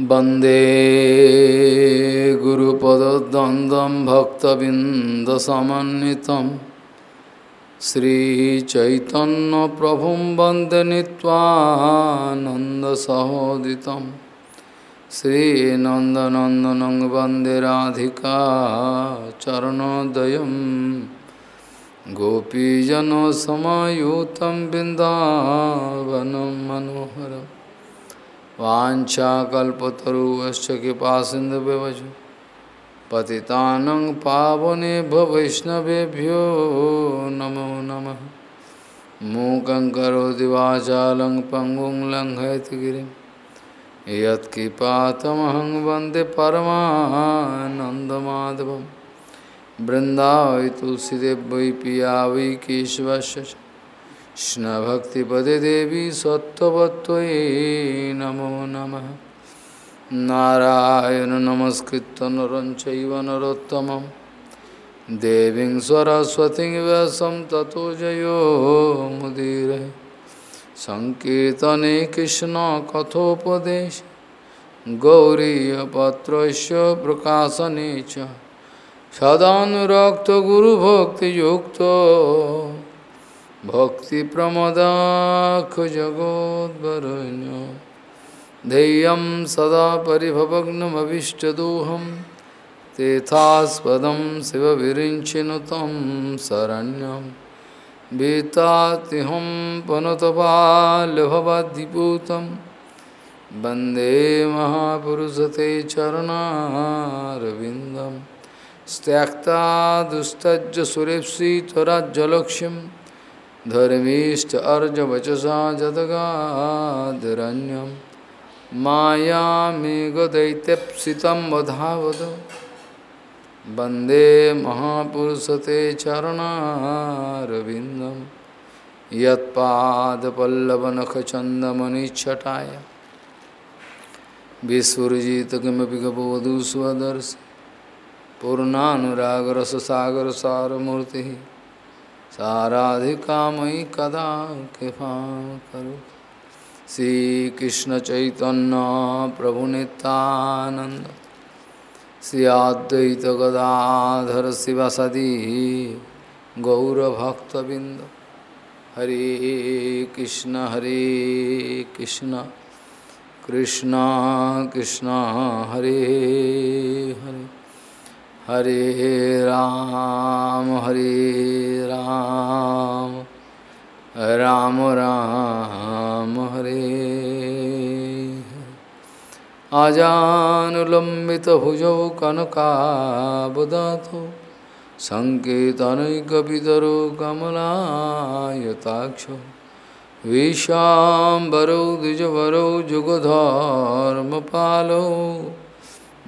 वंदे गुरुपदद्वन्द्वं भक्तबिन्दसमन्वितं श्रीचैतन्यप्रभुं वंदे नीत्वानन्दसहोदितं श्रीनन्दनन्दनं वंदे राधिका चरणोदयं गोपीजनसमायुतं बिन्दावनं मनोहरम् वाछाकल्पतरुश्च कृपा सिंधु पतितानं पावनेभ्य वैष्णवेभ्यो नमो नम। मूकं करोति वाचालं पङ्गुं लङ्घयति गिरिं। यत्कृपातमहं वंदे परमानन्दमाधवं। बृन्दावै तुलसीदेव वै पिया वै कृष्णभक्तिपदे देवी सत्वत्वयी नमो नमः। नारायण नमस्कृत नरं चैव नरोत्तमं देवीं सरस्वतीं व्यासं ततो जयो मुदीरे सङ्कीर्तने कृष्णकथोपदेश गौरीयपत्रस्य प्रकाशने च। सदानुरक्तगुरुभक्तियुक्तो भक्तिप्रमदाखजगोद्वरुण्य धैर्यं सदा परिभवग्नमभीष्टदोहं। तेथास्पदं शिवविरिञ्चिनु तं शरण्यं। भीतातिहं पनुतपाल्भवद्दिपूतं वंदे महापुरुषते चरणारविन्दं। त्यक्ता दुस्तज्ज सुरेप्सितराज्यलक्ष्यम् धर्मीष्ट अर्जवचसा जदगाधरण्यं मायामेघदैत्यप्सितं वधावद। वंदे महापुरुषते चरणारविन्दं। यत्पादपल्लवनखचन्दमनिच्छटाय। विस्फुजित किमपि गबोधु स्वदर्श पूर्णानुरागरससागरसारमूर्तिः। साराधिका मयि कदा कृपा करो। श्रीकृष्ण चैतन्य प्रभु नित्यानंद श्री अद्वैत गदाधर शिवसदी गौरभक्तबिंद हरे कृष्ण हरे कृष्ण। कृष्ण कृष्ण, हरे हरे। हरे राम हरे राम राम राम हरे। आजानुलम्बितभुजौ कनकाबदातो सङ्केतनैकपितरो कमलायताक्षो विशाम्बरौ द्विजवरौ जुगधर्मपालौ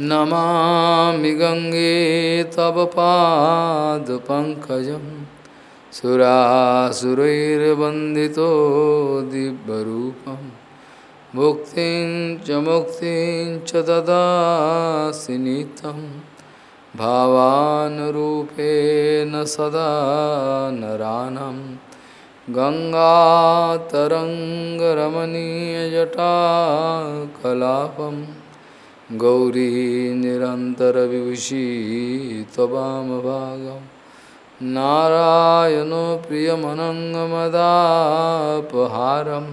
नमामि गङ्गे तव पादपङ्कजं सुरासुरैर्वन्दितो दिव्यरूपं। मुक्तिं च मुक्तिं च ददासि नितं भावानुरूपेण सदा नरानं। गङ्गातरङ्गरमणीयजटाकलापम् गौरी निरन्तरविभूषी त्ववामभागं नारायणो प्रियमनङ्गमदापहारं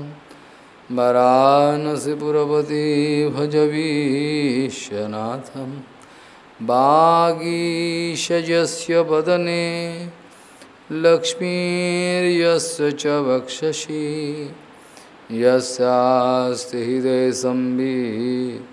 वरानसिपुरपति भजवीशनाथं वागीशजस्य वदने लक्ष्मीर्यस्य च वक्षसि। यस्यास्ति हृदयसंवित्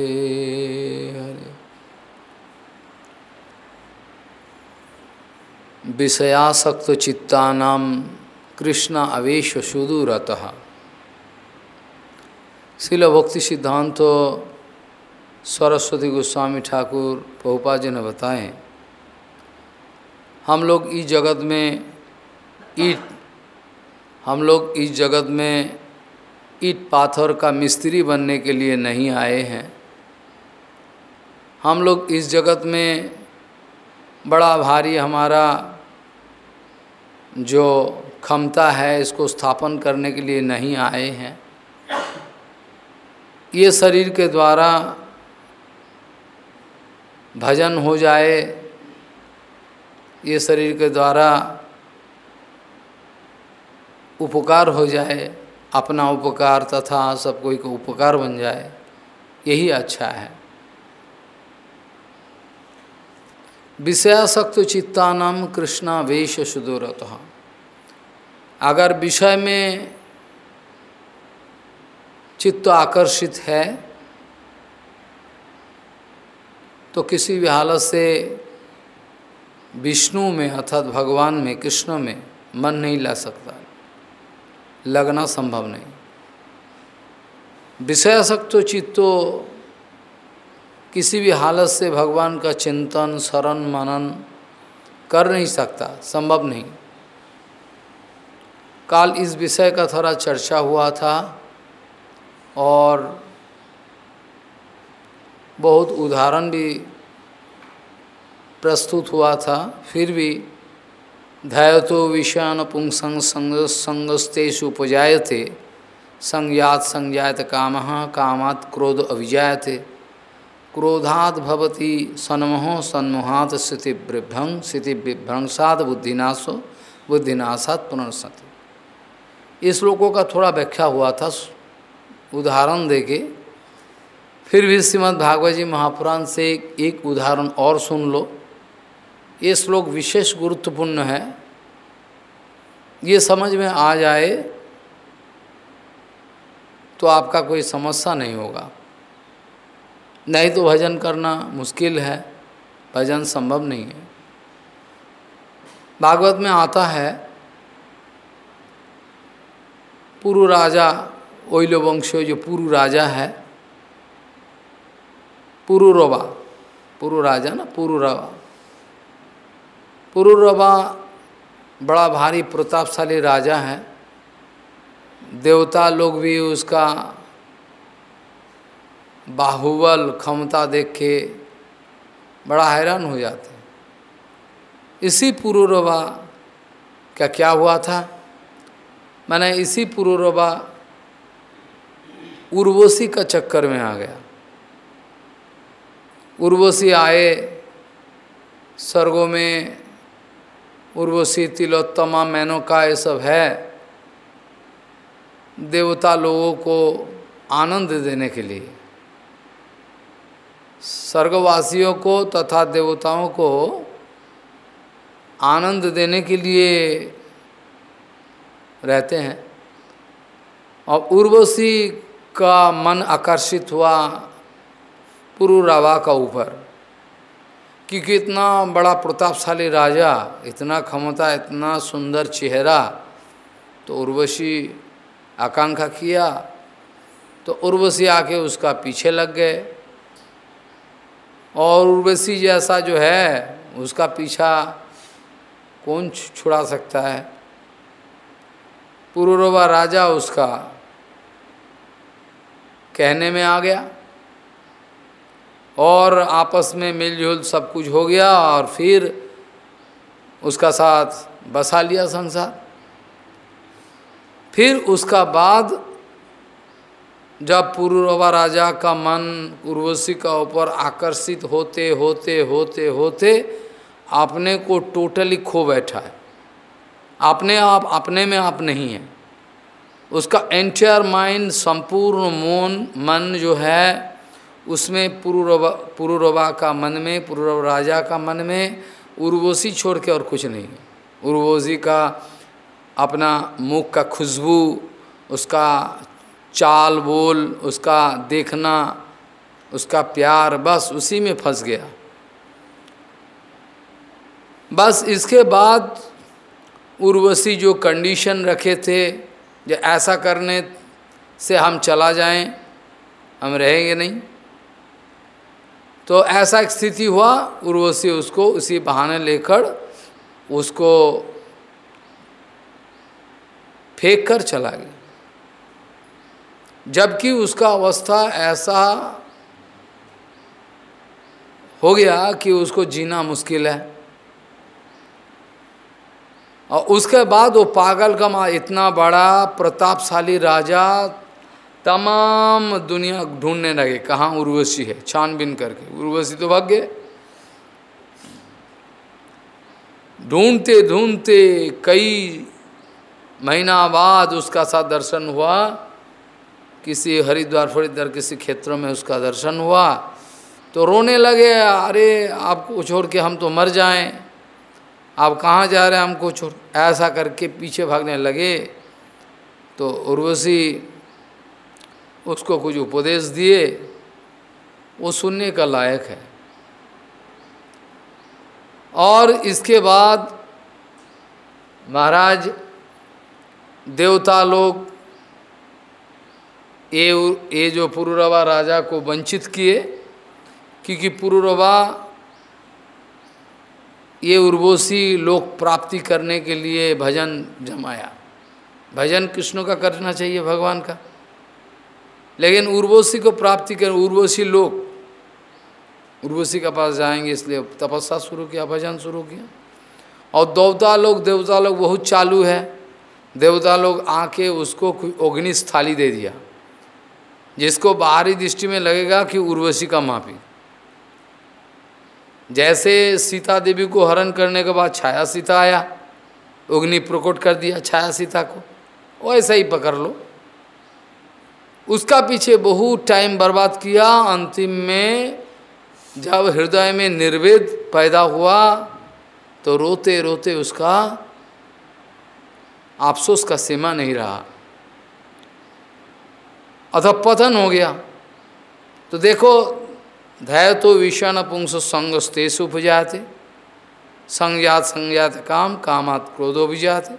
विषयासक्त चित्तानाम कृष्ण आवेश सुदूरतः। शिल भक्ति सिद्धांत सरस्वती गोस्वामी ठाकुर पहुपा जी ने बताएँ, हम लोग इस जगत में ईट, हम लोग इस जगत में ईट पाथर का मिस्त्री बनने के लिए नहीं आए हैं। हम लोग इस जगत में बड़ा भारी हमारा जो क्षमता है, इसको स्थापन करने के लिए नहीं आए हैं। ये शरीर के द्वारा भजन हो जाए, ये शरीर के द्वारा उपकार हो जाए, अपना उपकार तथा सब कोई को उपकार बन जाए, यही अच्छा है। विषयासक्त चित्तानाम कृष्णा वेश सुदूरत अगर विषय में चित्त आकर्षित है तो किसी भी हालत से विष्णु में अर्थात भगवान में, कृष्ण में मन नहीं ला सकता। लगना संभव नहीं। विषयासक्तो चित्तो किसी भी हालत से भगवान का चिंतन, शरण, मनन कर नहीं सकता, संभव नहीं। काल इस विषय का थोड़ा चर्चा हुआ था और बहुत उदाहरण भी प्रस्तुत हुआ था, फिर भी धैतो विषान पुंसंग संग संगस्तेषु उपजायते संज्ञात संज्ञात काम, कामात क्रोध अभिजायते। क्रोधात भवती सन्मोह सन्मोहात स्थिति विभ्रंग स्थिति विभ्रंसात बुद्धिनाशो बुद्धिनाशात पुनर्सति इस श्लोकों का थोड़ा व्याख्या हुआ था। उदाहरण देके फिर भी श्रीमद् भागवत जी महापुराण से एक उदाहरण और सुन लो। ये श्लोक विशेष गुरुत्वपूर्ण है। ये समझ में आ जाए तो आपका कोई समस्या नहीं होगा। नहीं तो भजन करना मुश्किल है, भजन संभव नहीं है। भागवत में आता है पुरु राजा ओइलो वंश जो पुरु राजा है पुरुरवा पुरु राजा ना पुरुरवा पुरुरवा बड़ा भारी प्रतापशाली राजा है। देवता लोग भी उसका बाहुबल क्षमता देख के बड़ा हैरान हो जाते इसी पुरुरवा का क्या हुआ था? मैंने इसी पुरुरवा उर्वशी का चक्कर में आ गया। उर्वशी आए, स्वर्गों में, उर्वशी, तिलोत्तमा, मैनोका, ये सब है। देवता लोगों को आनंद देने के लिए। स्वर्गवासियों को तथा देवताओं को आनंद देने के लिए रहते हैं। और उर्वशी का मन आकर्षित हुआ पुरुरावा का ऊपर, क्योंकि इतना बड़ा प्रतापशाली राजा, इतना क्षमता, इतना सुंदर चेहरा तो उर्वशी आकांक्षा किया तो उर्वशी आके उसका पीछे लग गए। और उर्वशी जैसा जो है, उसका पीछा कौन छुड़ा सकता है? पुरुरवा राजा उसका कहने में आ गया और आपस में मिलजुल सब कुछ हो गया और फिर उसका साथ बसा लिया संसार। फिर उसका बाद जब पुरुरवा राजा का मन उर्वशी का ऊपर आकर्षित होते होते होते होते अपने को टोटली खो बैठा है। अपने आप, अपने में आप नहीं है। उसका एंटायर माइंड संपूर्ण मोन, मन जो है, उसमें पुरुरवा पुरुरवा का मन में पुरुरव राजा का मन में उर्वशी छोड़ के और कुछ नहीं है। उर्वशी का अपना मुख का खुशबू, उसका चाल बोल, उसका देखना, उसका प्यार, बस उसी में फंस गया। बस इसके बाद उर्वशी जो कंडीशन रखे थे, जो ऐसा करने से हम चला जाएँ, हम रहेंगे नहीं। तो ऐसा स्थिति हुआ, उर्वशी उसको उसी बहाने लेकर उसको फेंक कर चला गया। जबकि उसका अवस्था ऐसा हो गया कि उसको जीना मुश्किल है। और उसके बाद वो पागल का माँ, इतना बड़ा प्रतापशाली राजा तमाम दुनिया ढूँढने लगे, कहाँ उर्वशी है, छानबीन करके। उर्वशी तो भाग गए। ढूंढते ढूंढते कई महीना बाद उसका साथ दर्शन हुआ। किसी हरिद्वार फरिद्वार किसी क्षेत्रों में उसका दर्शन हुआ तो रोने लगे, अरे, आपको छोड़ के हम तो मर जाएँ। आप कहाँ जा रहे हैं? हमको छोड़ ऐसा करके पीछे भागने लगे। तो उर्वशी उसको कुछ उपदेश दिए। वो सुनने का लायक है। और इसके बाद महाराज देवता लोग ये ये जो पुरुरवा राजा को वंचित किए, क्योंकि पुरुरवा ये उर्वशी लोक प्राप्ति करने के लिए भजन जमाया। भजन कृष्ण का करना चाहिए भगवान का। लेकिन उर्वशी को प्राप्ति कर, उर्वशी लोग उर्वशी के पास जाएँगे इसलिए तपस्या शुरू किया, भजन शुरू किया। और देवता लोग देवता लोग बहुत चालू है। देवता लोग आके उसको अग्नि स्थाली दे दिया। जिसको बाहरी दृष्टि में लगेगा कि उर्वशी का मापी। जैसे सीता देवी को हरण करने के बाद छाया सीता आया उग्नि प्रकट कर दिया छाया सीता को, वैसा ही पकड़ लो। उसका पीछे बहुत टाइम बर्बाद किया, अंतिम में जब हृदय में निर्वेद पैदा हुआ तो रोते रोते उसका अफसोस का सीमा नहीं रहा। अथवा पतन हो गया। तो देखो, धैर्य तो विषण पुंस संग स्तेषु उपजाते संज्ञात संज्ञात काम, कामात क्रोधो विजाते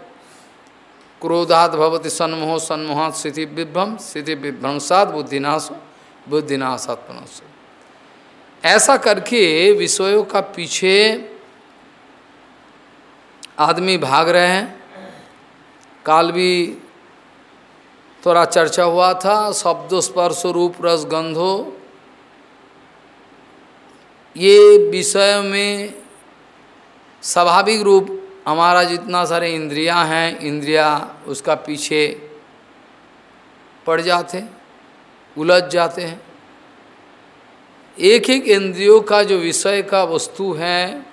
क्रोधात भवति सन्मोह, सन्मोहात स्थिति विभ्रम स्थिति विभ्रंसात बुद्धिनाश बुद्धिनाशात्मनस ऐसा करके विषयों का पीछे आदमी भाग रहे हैं। काल भी थोड़ा चर्चा हुआ था, शब्द स्पर्श रूप रस गंधो। ये विषय में स्वाभाविक रूप हमारा जितना सारे इंद्रियाँ हैं, इंद्रिया उसका पीछे पड़ जाते उलझ जाते हैं। एक एक इंद्रियों का जो विषय का वस्तु है,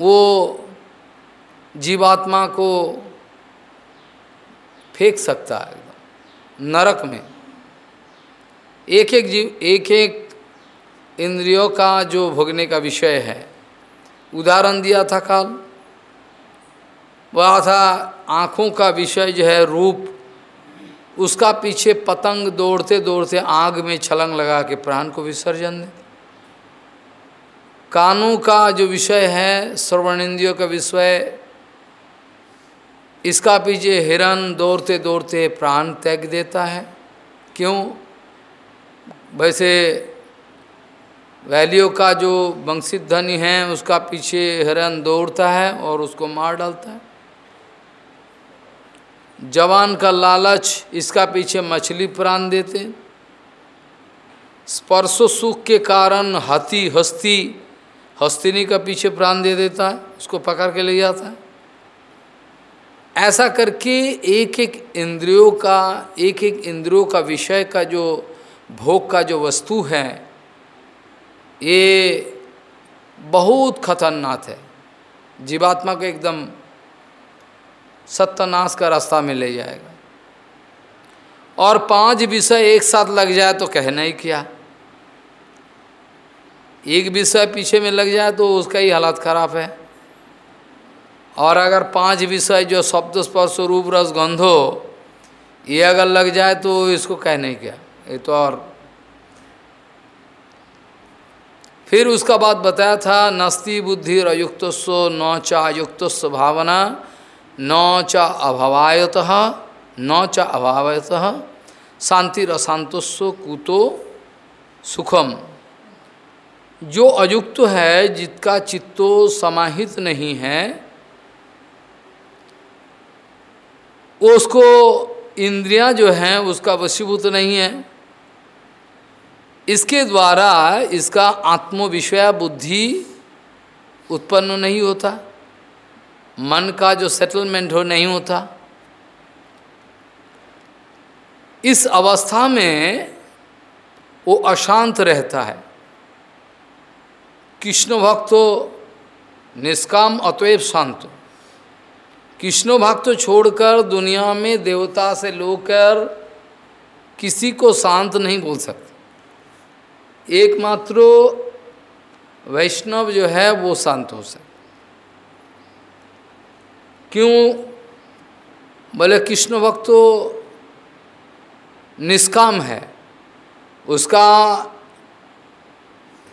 वो जीवात्मा को फेंक सकता है एकदम, नरक में। एक एक जीव एक एक इंद्रियों का जो भोगने का विषय है। उदाहरण दिया था काल, वह था आँखों का विषय जो है रूप। उसका पीछे पतंग दौड़ते दौड़ते आग में छलंग लगा के प्राण को विसर्जन दे। कानों का जो विषय है श्रवणेन्द्रियों का विषय इसका पीछे हिरण दौड़ते दौड़ते प्राण त्याग देता है। क्यों? वैसे वैलियों का जो वंशित धनी है, उसका पीछे हिरण दौड़ता है और उसको मार डालता है। जवान का लालच, इसका पीछे मछली प्राण देते स्पर्शो सुख के कारण हाथी, हस्ती, हस्तिनी का पीछे प्राण दे देता है, उसको पकड़ के ले जाता है। ऐसा करके एक एक इंद्रियों का एक एक इंद्रियों का विषय का जो भोग का जो वस्तु है, ये बहुत खतरनाक है। जीवात्मा को एकदम सत्यनाश का रास्ता में ले जाएगा। और पाँच विषय एक साथ लग जाए तो कहना ही क्या। एक विषय पीछे में लग जाए तो उसका ही हालात खराब है। और अगर पाँच विषय जो शब्द स्पर्श, रूप, रस, गंधो ये अगर लग जाए तो इसको कह नहीं क्या? ये तो और। फिर उसका बाद बताया था, नस्ती बुद्धि अयुक्तस्व न चायुक्त भावना, न च अभवायत, न च अभावत शांति रशांतस्व कुतो सुखम। जो अयुक्त है, जिसका चित्तो समाहित नहीं है उसको इंद्रियाँ जो हैं, उसका वशीभूत नहीं है। इसके द्वारा इसका आत्मविषय बुद्धि उत्पन्न नहीं होता। मन का जो सेटलमेंट हो, नहीं होता। इस अवस्था में वो अशांत रहता है। कृष्ण भक्त निष्काम, अतएव शांत। कृष्ण भक्त छोड़कर दुनिया में देवता से लोकर किसी को शांत नहीं बोल सकते। एकमात्र वैष्णव जो है वो शांत हो सकते। क्यों? बोले कृष्ण भक्त तो निष्काम है, उसका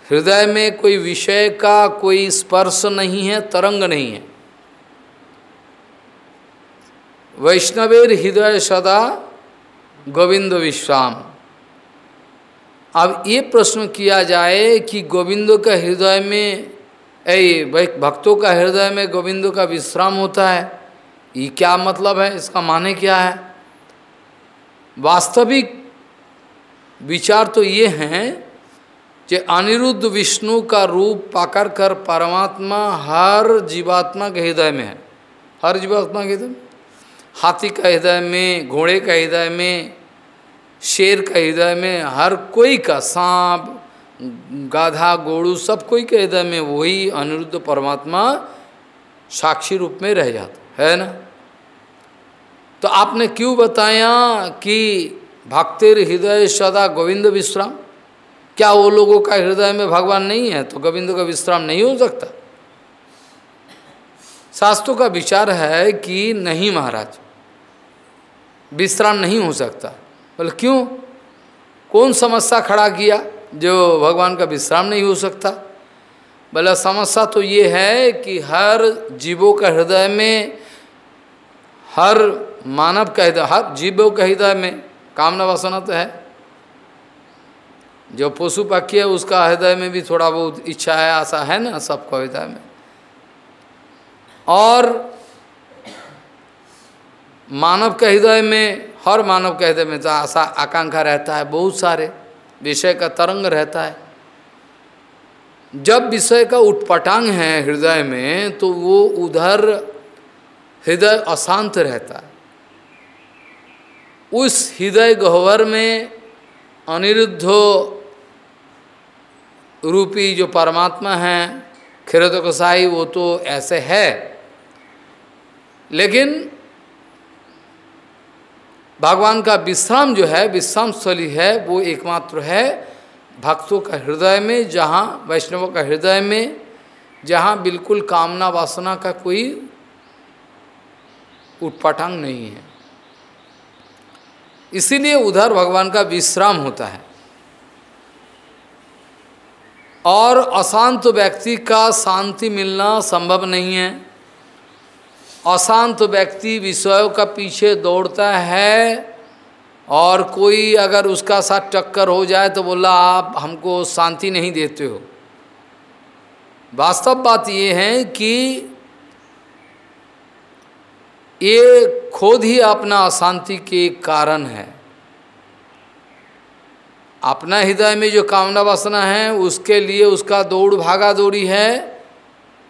हृदय में कोई विषय का कोई स्पर्श नहीं है, तरंग नहीं है। वैष्णवेर हृदय सदा गोविंद विश्राम अब ये प्रश्न किया जाए कि गोविंदो का हृदय में, ऐ भक्तों का हृदय में गोविंदों का विश्राम होता है, ये क्या मतलब है, इसका माने क्या है? वास्तविक विचार तो ये हैं कि अनिरुद्ध विष्णु का रूप पाकर कर परमात्मा हर जीवात्मा के हृदय में है। हर जीवात्मा के हृदय में? हाथी का हृदय में, घोड़े का हृदय में, शेर का हृदय में, हर कोई का सांप, गाधा गोड़ू सब कोई के हृदय में वही अनिरुद्ध परमात्मा साक्षी रूप में रह जाता, है ना? तो आपने क्यों बताया कि भक्तिर हृदय सदा गोविंद विश्राम? क्या वो लोगों का हृदय में भगवान नहीं है? तो गोविंद का विश्राम नहीं हो सकता। शास्त्रों का विचार है कि नहीं महाराज विश्राम नहीं हो सकता। बोले, क्यों? कौन समस्या खड़ा किया जो भगवान का विश्राम नहीं हो सकता? बोला, समस्या तो ये है कि हर जीवों का हृदय में, हर मानव का हृदय, हर जीवों का हृदय में कामना वासना तो है। जो पशु पक्षी है, उसका हृदय में भी थोड़ा बहुत इच्छा है, आशा है ना सबको हृदय में। और मानव के हृदय में, हर मानव के हृदय में तो आशा, आकांक्षा रहता है, बहुत सारे विषय का तरंग रहता है। जब विषय का उठपटांग है हृदय में तो वो उधर हृदय अशांत रहता है। उस हृदय गहवर में अनिरुद्ध रूपी जो परमात्मा है, खिरत वो तो ऐसे है। लेकिन भगवान का विश्राम जो है विश्राम स्थली है, वो एकमात्र है भक्तों का हृदय में, जहाँ वैष्णवों का हृदय में, जहाँ बिल्कुल कामना वासना का कोई उठपटांग नहीं है। इसीलिए उधर भगवान का विश्राम होता है। और अशांत व्यक्ति का शांति मिलना संभव नहीं है। अशांत व्यक्ति विषयों का पीछे दौड़ता है और कोई अगर उसका साथ टक्कर हो जाए तो बोला, आप हमको शांति नहीं देते हो। वास्तव बात ये है कि ये खुद ही अपना अशांति के कारण है। अपना हृदय में जो कामना वासना है, उसके लिए उसका दौड़ भागा दौड़ी है।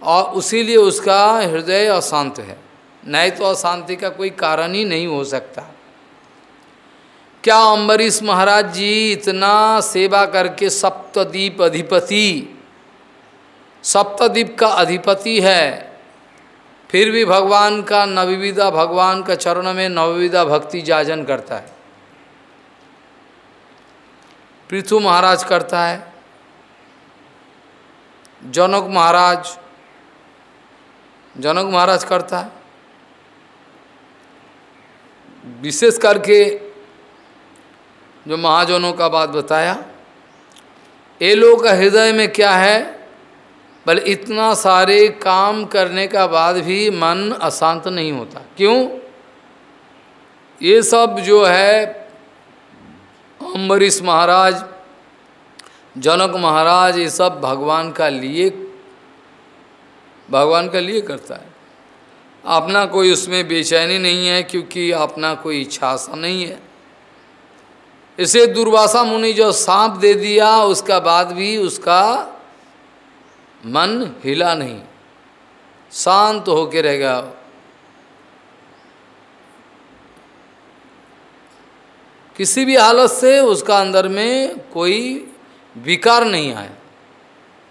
और उसीलिए उसका हृदय अशांत है। नहीं तो अशांति का कोई कारण ही नहीं हो सकता। क्या अम्बरीश महाराज जी इतना सेवा करके सप्तद्वीप अधिपति सप्तद्वीप का अधिपति है, फिर भी भगवान का नवविदा भगवान का चरण में नवविदा भक्ति जाजन करता है। पृथु महाराज करता है। जनक महाराज जनक महाराज करता है। विशेष करके जो महाजनों का बात बताया, ये लोग का हृदय में क्या है? बल इतना सारे काम करने का बाद भी मन अशांत नहीं होता। क्यों? ये सब जो है, अम्बरीश महाराज, जनक महाराज, ये सब भगवान का लिए भगवान का लिए करता है। अपना कोई उसमें बेचैनी नहीं है क्योंकि अपना कोई इच्छा सा नहीं है। इसे दुर्वासा मुनि जो सांप दे दिया, उसका बाद भी उसका मन हिला नहीं। शांत होके रह गया। किसी भी हालत से उसका अंदर में कोई विकार नहीं आया।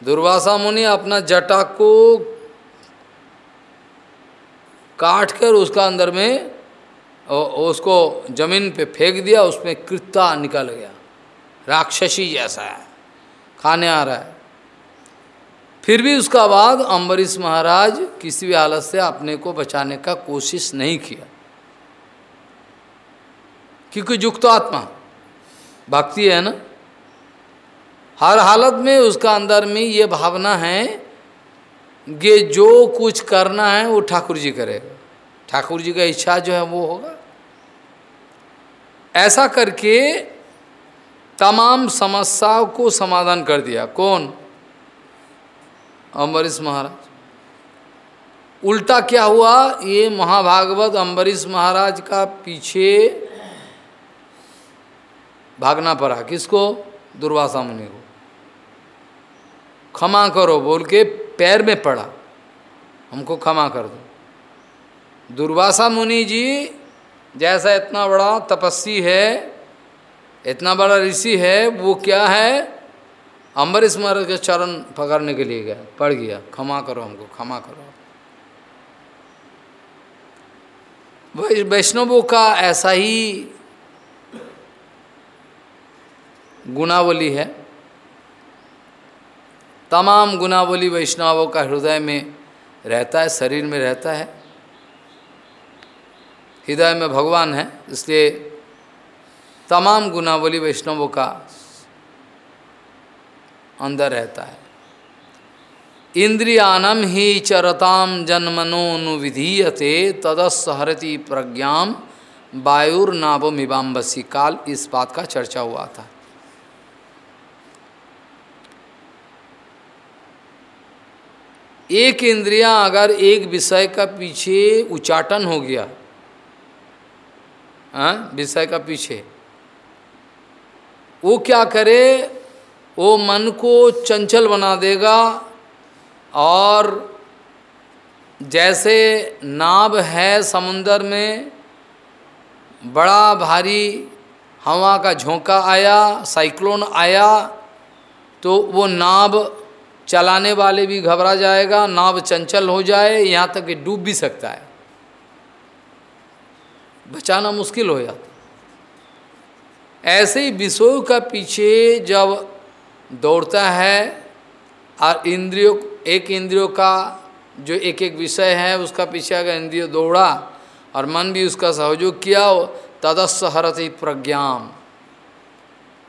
दुर्वासा मुनि अपना जटा को काट कर उसका अंदर में उसको ज़मीन पे फेंक दिया, उसमें कृत्ता निकल गया। राक्षसी जैसा है, खाने आ रहा है। फिर भी उसका बाद अम्बरीश महाराज किसी भी हालत से अपने को बचाने का कोशिश नहीं किया। क्योंकि युक्त आत्मा, भक्ति है ना? हर हालत में उसका अंदर में ये भावना है कि जो कुछ करना है वो ठाकुर जी करेगा। ठाकुर जी का इच्छा जो है वो होगा। ऐसा करके तमाम समस्याओं को समाधान कर दिया। कौन? अम्बरीश महाराज। उल्टा क्या हुआ? ये महाभागवत अम्बरीश महाराज का पीछे भागना पड़ा। किसको? दुर्वासा मुनि को। क्षमा करो, बोल के पैर में पड़ा। हमको क्षमा कर दो। दुर्वासा मुनि जी, जैसा इतना बड़ा तपस्वी है, इतना बड़ा ऋषि है, वो क्या है? अम्बरीश महाराज के चरण पकड़ने के लिए गया, पड़ गया। क्षमा करो हमको, क्षमा करो। वैष्णवों का ऐसा ही गुणावली है। तमाम गुणावली वैष्णवों का हृदय में रहता है, शरीर में रहता है। हृदय में भगवान है, इसलिए तमाम गुणावली वैष्णवों का अंदर रहता है। इंद्रियानम ही चरताम जन्मनोनुविधीयते प्रज्ञा वायुर्नावमिबाम्बसी काल। इस बात का चर्चा हुआ था। एक इंद्रिया अगर एक विषय का पीछे उच्चाटन हो गया हाँ विषय का पीछे। वो क्या करे, वो मन को चंचल बना देगा और जैसे नाव है समुंदर में, बड़ा भारी हवा का झोंका आया, साइक्लोन आया तो वो नाव चलाने वाले भी घबरा जाएगा नाव चंचल हो जाए, यहाँ तक कि डूब भी सकता है। बचाना मुश्किल हो जाता ऐसे ही विषयों का पीछे जब दौड़ता है और इंद्रियों, एक इंद्रियों का जो एक एक विषय है, उसका पीछे अगर इंद्रिय दौड़ा और मन भी उसका सहयोग किया, तदस्स हरत प्रज्ञाम।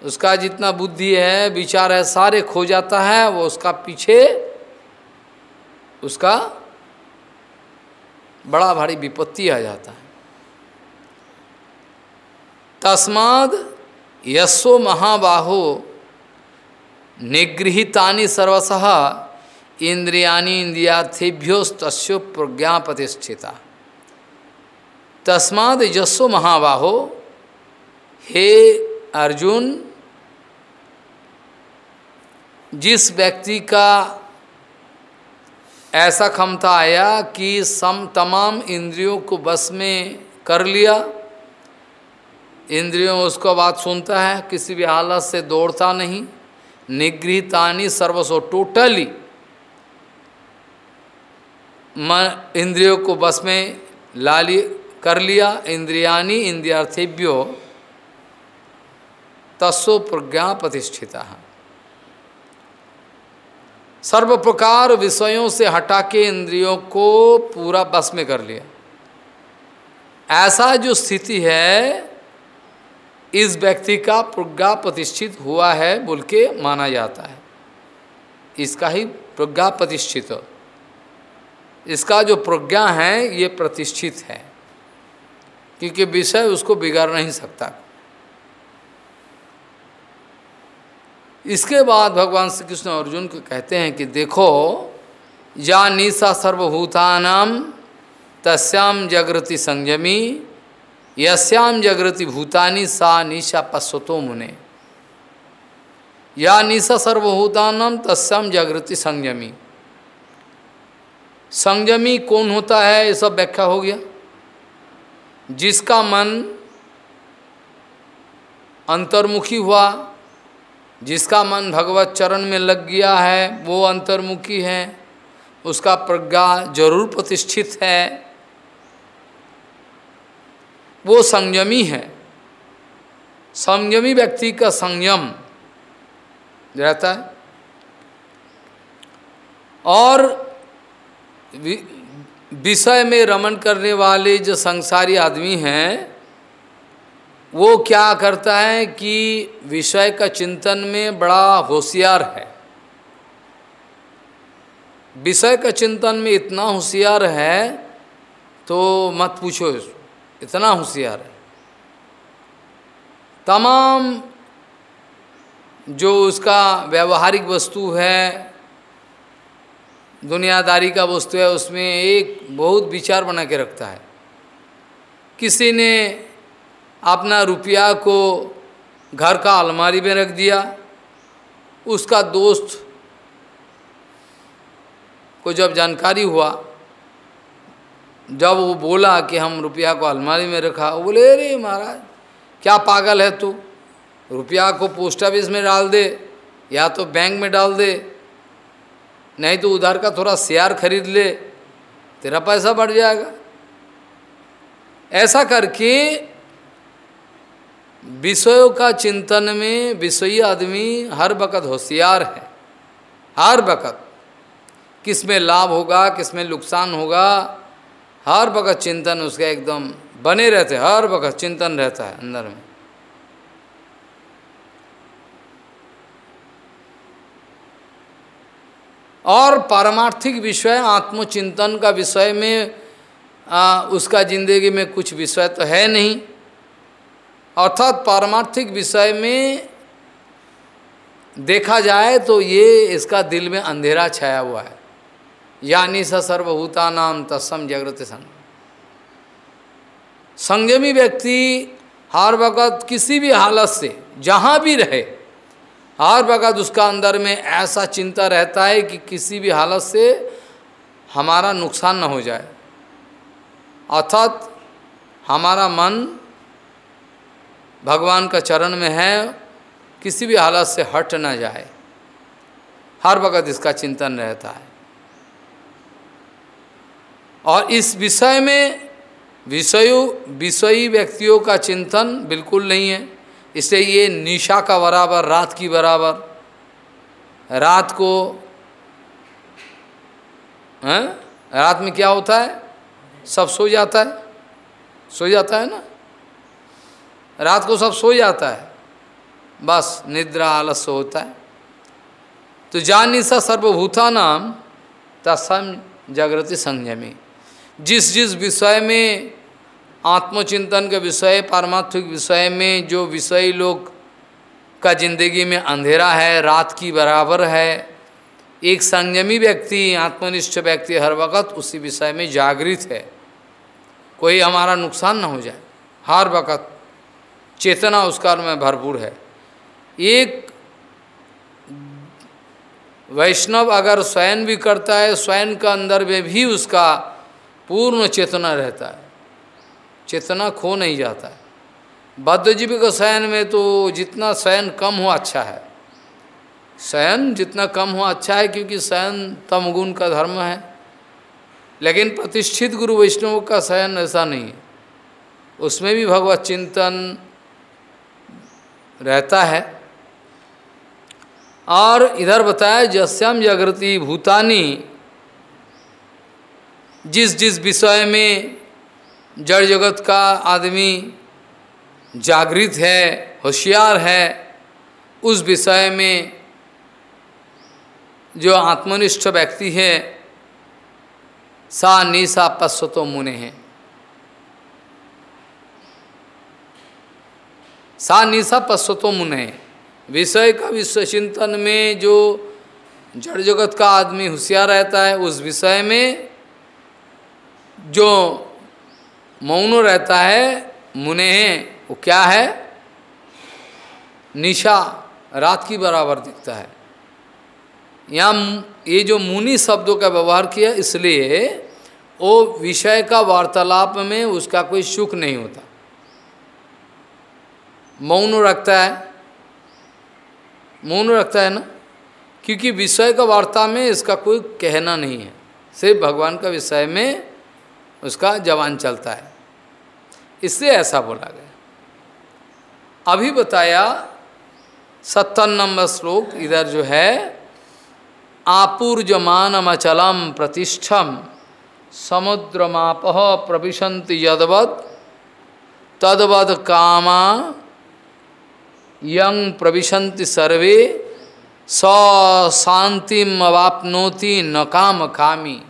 उसका जितना बुद्धि है, विचार है, सारे खो जाता है, वो उसका पीछे उसका बड़ा भारी विपत्ति आ जाता है। तस्माद यशो महाबाहो निगृहितानि सर्वशः इंद्रियाणी इंद्रियाथेभ्यो तस्ो प्रज्ञा प्रतिष्ठिता तस्माद यशो महाबाहो, हे अर्जुन, जिस व्यक्ति का ऐसा क्षमता आया कि सम तमाम इंद्रियों को बस में कर लिया इंद्रियों उसको बात सुनता है, किसी भी हालत से दौड़ता नहीं, निगृहतानी सर्वस्व टोटली। मन इंद्रियों को बस में ला कर लिया, इंद्रियानी इंद्रियार्थेभ्यो तस्व प्रज्ञा प्रतिष्ठिता। सर्व प्रकार विषयों से हटा के इंद्रियों को पूरा बस में कर लिया। ऐसा जो स्थिति है इस व्यक्ति का प्रज्ञा प्रतिष्ठित हुआ है बोल के माना जाता है। इसका ही प्रज्ञा प्रतिष्ठित। इसका जो प्रज्ञा है, ये प्रतिष्ठित है। क्योंकि विषय उसको बिगाड़ नहीं सकता। इसके बाद भगवान श्री कृष्ण अर्जुन को कहते हैं कि देखो, या निशा सर्वभूतानाम तस्याम जागृति संयमी यश्याम जागृति भूतानी सा निशा पश्वतो मुने। या निशा सर्वभूतानम तस्याम जागृति संयमी। संयमी कौन होता है? ये सब व्याख्या हो गया। जिसका मन अंतर्मुखी हुआ, जिसका मन भगवत चरण में लग गया है, वो अंतर्मुखी है, उसका प्रज्ञा ज़रूर प्रतिष्ठित है। वो संयमी है। संयमी व्यक्ति का संयम रहता है। और विषय में रमन करने वाले जो संसारी आदमी हैं, वो क्या करता है कि विषय का चिंतन में बड़ा होशियार है। विषय का चिंतन में इतना होशियार है तो मत पूछो इतना होशियार है। तमाम जो उसका व्यवहारिक वस्तु है, दुनियादारी का वस्तु है, उसमें एक बहुत विचार बना के रखता है। किसी ने अपना रुपया को घर का अलमारी में रख दिया, उसका दोस्त को जब जानकारी हुआ जब वो बोला कि हम रुपया को अलमारी में रखा, वो बोले, अरे महाराज, क्या पागल है तू? रुपया को पोस्ट ऑफ़िस में डाल दे या तो बैंक में डाल दे, नहीं तो उधार का थोड़ा शेयर खरीद ले, तेरा पैसा बढ़ जाएगा। ऐसा करके विषयों का चिंतन में विषयी आदमी हर वक़्त होशियार है, हर वक़्त। किसमें लाभ होगा, किसमें नुकसान होगा हर वक़्त चिंतन उसका एकदम बने रहते हर वक़्त चिंतन रहता है अंदर में। और पारमार्थिक विषय आत्मचिंतन का विषय में आ, उसका ज़िंदगी में कुछ विषय तो है नहीं। अर्थात पारमार्थिक विषय में देखा जाए तो ये इसका दिल में अंधेरा छाया हुआ है। यानी स सर्वभूता नाम तत्सम जागृत संग संयमी व्यक्ति हर वक़्त किसी भी हालत से, जहाँ भी रहे, हर वक़्त उसका अंदर में ऐसा चिंता रहता है कि किसी भी हालत से हमारा नुकसान न हो जाए। अर्थात हमारा मन भगवान का चरण में है, किसी भी हालत से हट न जाए। हर वक़्त इसका चिंतन रहता है। और इस विषय में विषयु, विषयी व्यक्तियों का चिंतन बिल्कुल नहीं है। इससे ये निशा का बराबर, रात की बराबर। रात को, हैं? रात में क्या होता है? सब सो जाता है। सो जाता है ना? रात को सब सो जाता है। बस निद्रा आलस्य होता है। तो जानी सा सर्वभूता नाम तत्सम जागृति संयमी। जिस जिस विषय में, आत्मचिंतन के विषय पारमार्थिक विषय में जो विषय लोग का ज़िंदगी में अंधेरा है, रात की बराबर है, एक संयमी व्यक्ति, आत्मनिष्ठ व्यक्ति हर वक्त उसी विषय में जागृत है। कोई हमारा नुकसान ना हो जाए। हर वक्त चेतना उसका में भरपूर है। एक वैष्णव अगर स्वयं भी करता है, स्वयं का अंदर में भी उसका पूर्ण चेतना रहता है। चेतना खो नहीं जाता है। बद्धजीवी का शयन में तो जितना शयन कम हो अच्छा है। शयन जितना कम हो अच्छा है क्योंकि शयन तमगुण का धर्म है। लेकिन प्रतिष्ठित गुरु वैष्णव का शयन ऐसा नहीं है। उसमें भी भगवत चिंतन रहता है। और इधर बताया जस्यम जागृति भूतानी जिस जिस विषय में जड़ जगत का आदमी जागृत है, होशियार है, उस विषय में जो आत्मनिष्ठ व्यक्ति है, सा निशा पश्वतो मुने हैं। सा निशा पश्वतो मुने विषय का विश्व चिंतन में जो जड़ जगत का आदमी होशियार रहता है, उस विषय में जो मौन रहता है, मुने वो क्या है? निशा, रात की बराबर दिखता है। यहाँ ये जो मुनि शब्दों का व्यवहार किया, इसलिए वो विषय का वार्तालाप में उसका कोई सुख नहीं होता। मौन रखता है। मौन रखता है ना? क्योंकि विषय का वार्ता में इसका कोई कहना नहीं है। सिर्फ़ भगवान का विषय में उसका जवान चलता है। इसलिए ऐसा बोला गया। अभी बताया सत्तर नंबर श्लोक, इधर जो है, आपूर्जमानमचलम प्रतिष्ठम, समुद्रमाप प्रविशंति यदवद तदवद कामा यंग प्रविशंति सर्वे, स शांतिम न काम कामी।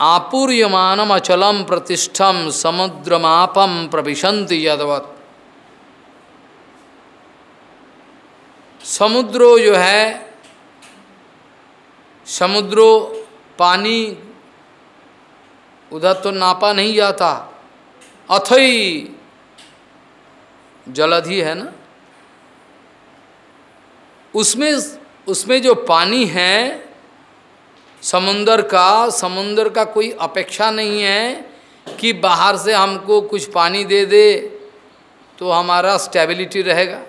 आपूर्यमानम अचलम प्रतिष्ठम समुद्रमापम प्रविशंति यदवत समुद्रो जो है, समुद्रो पानी उधर तो नापा नहीं जाता, अथई जलधि है ना? उसमें उसमें जो पानी है समुंदर का समुंदर का कोई अपेक्षा नहीं है कि बाहर से हमको कुछ पानी दे दे तो हमारा स्टेबिलिटी रहेगा।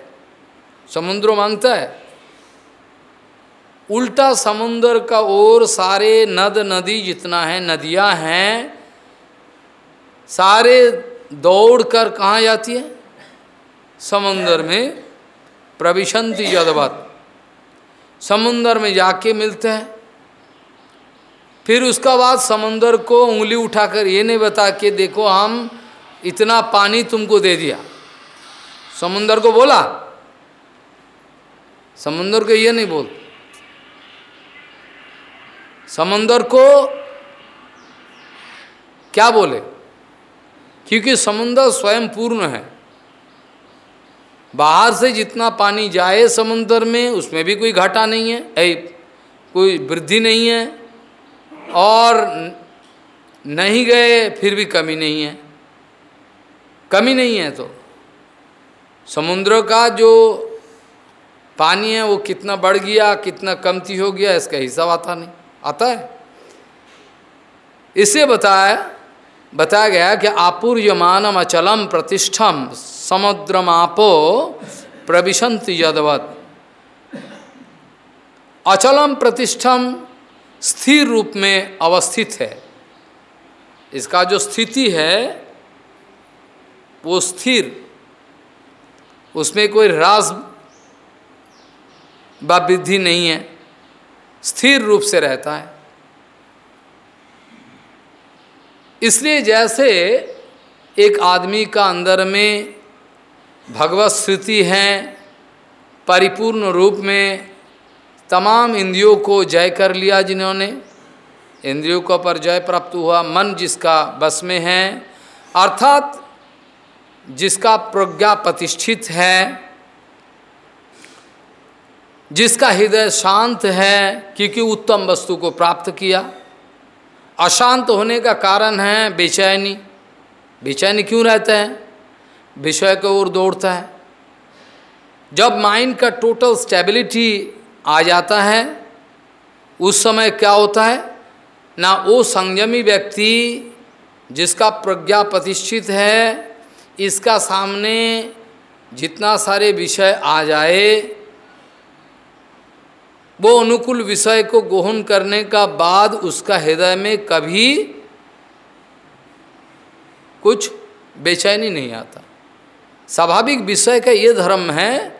समुद्र माँगता है। उल्टा समुंदर का ओर सारे नद, नदी जितना है, नदियाँ हैं, सारे दौड़ कर कहाँ जाती है? समुंदर में प्रविशंति जदवत समुंदर में जाके मिलते हैं। फिर उसका बाद समुंदर को उंगली उठाकर ये नहीं बता के देखो हम इतना पानी तुमको दे दिया। समुंदर को बोला? समुंदर को ये नहीं बोल। समुंदर को क्या बोले? क्योंकि समुंदर स्वयं पूर्ण है। बाहर से जितना पानी जाए समुंदर में, उसमें भी कोई घाटा नहीं है, ऐ, कोई वृद्धि नहीं है। और नहीं गए, फिर भी कमी नहीं है। कमी नहीं है तो। समुद्र का जो पानी है, वो कितना बढ़ गया, कितना कमती हो गया, इसका हिसाब आता नहीं, आता है। इसे बताया बताया गया कि आपूर्यमानम अचलम प्रतिष्ठम समुद्रमापो प्रविशंत यदवत। अचलम प्रतिष्ठम स्थिर रूप में अवस्थित है। इसका जो स्थिति है, वो स्थिर। उसमें कोई रास व वृद्धि नहीं है। स्थिर रूप से रहता है। इसलिए जैसे एक आदमी का अंदर में भगवत स्थिति है, परिपूर्ण रूप में तमाम इंद्रियों को जय कर लिया जिन्होंने। इंद्रियों को पर जय प्राप्त हुआ, मन जिसका बस में है, अर्थात जिसका प्रज्ञा प्रतिष्ठित है, जिसका हृदय शांत है, क्योंकि उत्तम वस्तु को प्राप्त किया। अशांत होने का कारण है बेचैनी। बेचैनी क्यों रहता है? विषय की ओर दौड़ता है। जब माइंड का टोटल स्टेबिलिटी आ जाता है, उस समय क्या होता है? ना वो संयमी व्यक्ति जिसका प्रज्ञा प्रतिष्ठित है, इसका सामने जितना सारे विषय आ जाए, वो अनुकूल विषय को गोहन करने का बाद उसका हृदय में कभी कुछ बेचैनी नहीं आता। स्वाभाविक विषय का ये धर्म है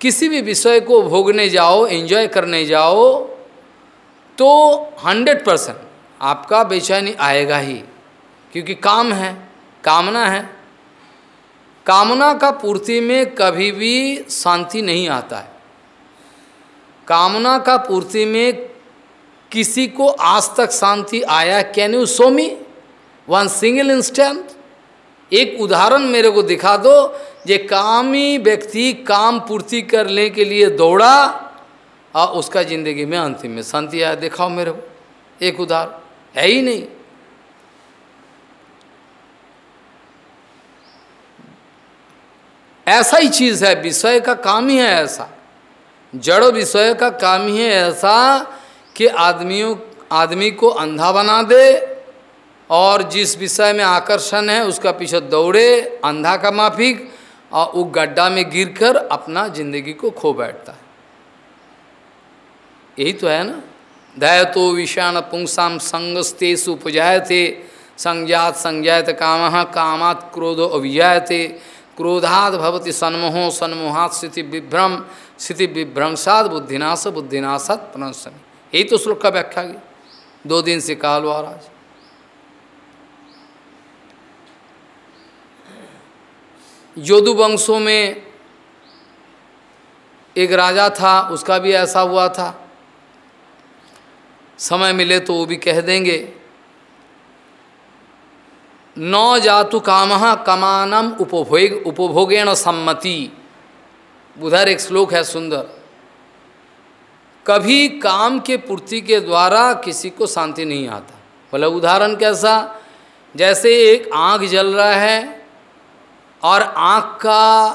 किसी भी विषय को भोगने जाओ एंजॉय करने जाओ तो हंड्रेड परसेंट आपका बेचैनी आएगा ही। क्योंकि काम है, कामना है। कामना का पूर्ति में कभी भी शांति नहीं आता है। कामना का पूर्ति में किसी को आज तक शांति आया can you show me one single instant एक उदाहरण मेरे को दिखा दो। जे कामी व्यक्ति काम पूर्ति करने के लिए दौड़ा और उसका ज़िंदगी में अंतिम में शांति आया। दिखाओ मेरे को, एक उदाहरण, है ही नहीं। ऐसा ही चीज़ है, विषय का काम ही है ऐसा। जड़ विषय का काम ही है ऐसा कि आदमियों, आदमी को अंधा बना दे और जिस विषय में आकर्षण है, उसका पीछे दौड़े, अंधा का माफिक और वो गड्ढा में गिरकर अपना ज़िंदगी को खो बैठता है। यही तो है ना? दयतो विषाण पुंसाम संगस्तेषु उपजायते संज्ञात संज्ञात काम, कामात क्रोधो अभिजायते। क्रोधात भवती सन्मोहो, सन्मोहात स्थिति विभ्रम स्थिति विभ्रंसाद बुद्धिनाश, बुद्धिनाशत प्रणसमी यही तो श्लोक का व्याख्या की दो दिन से काल आज। जोदु वंशों में एक राजा था, उसका भी ऐसा हुआ था। समय मिले तो वो भी कह देंगे। न जातु काम कमानम उपभोग, उपभोगेण सम्मति। उधर एक श्लोक है सुंदर। कभी काम के पूर्ति के द्वारा किसी को शांति नहीं आता। बोले उदाहरण कैसा, जैसे एक आँख जल रहा है और आँख का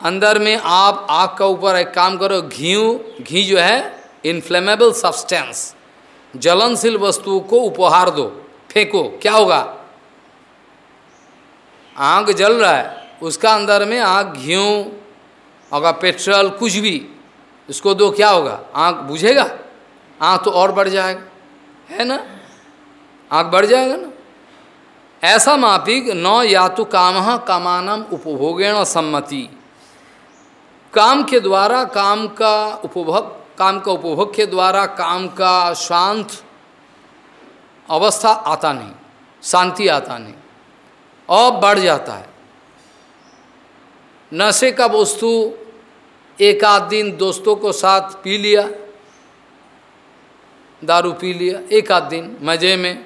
अंदर में आप आँख का ऊपर एक काम करो घी घी जो है इन्फ्लेमेबल सब्सटेंस जलनशील वस्तु को उपहार दो, फेंको, क्या होगा? आँख जल रहा है, उसका अंदर में आँख घी होगा पेट्रोल कुछ भी उसको दो, क्या होगा? आँख बुझेगा? आँख तो और बढ़ जाएगा, है ना? आँख बढ़ जाएगा ना? ऐसा मापिक न या तो काम कामानम उपभोगेण सम्मति। काम के द्वारा काम का उपभोग, काम का उपभोग के द्वारा काम का शांत अवस्था आता नहीं, शांति आता नहीं, और बढ़ जाता है। नशे का वस्तु एक आध दिन दोस्तों को साथ पी लिया, दारू पी लिया, एक आध दिन मज़े में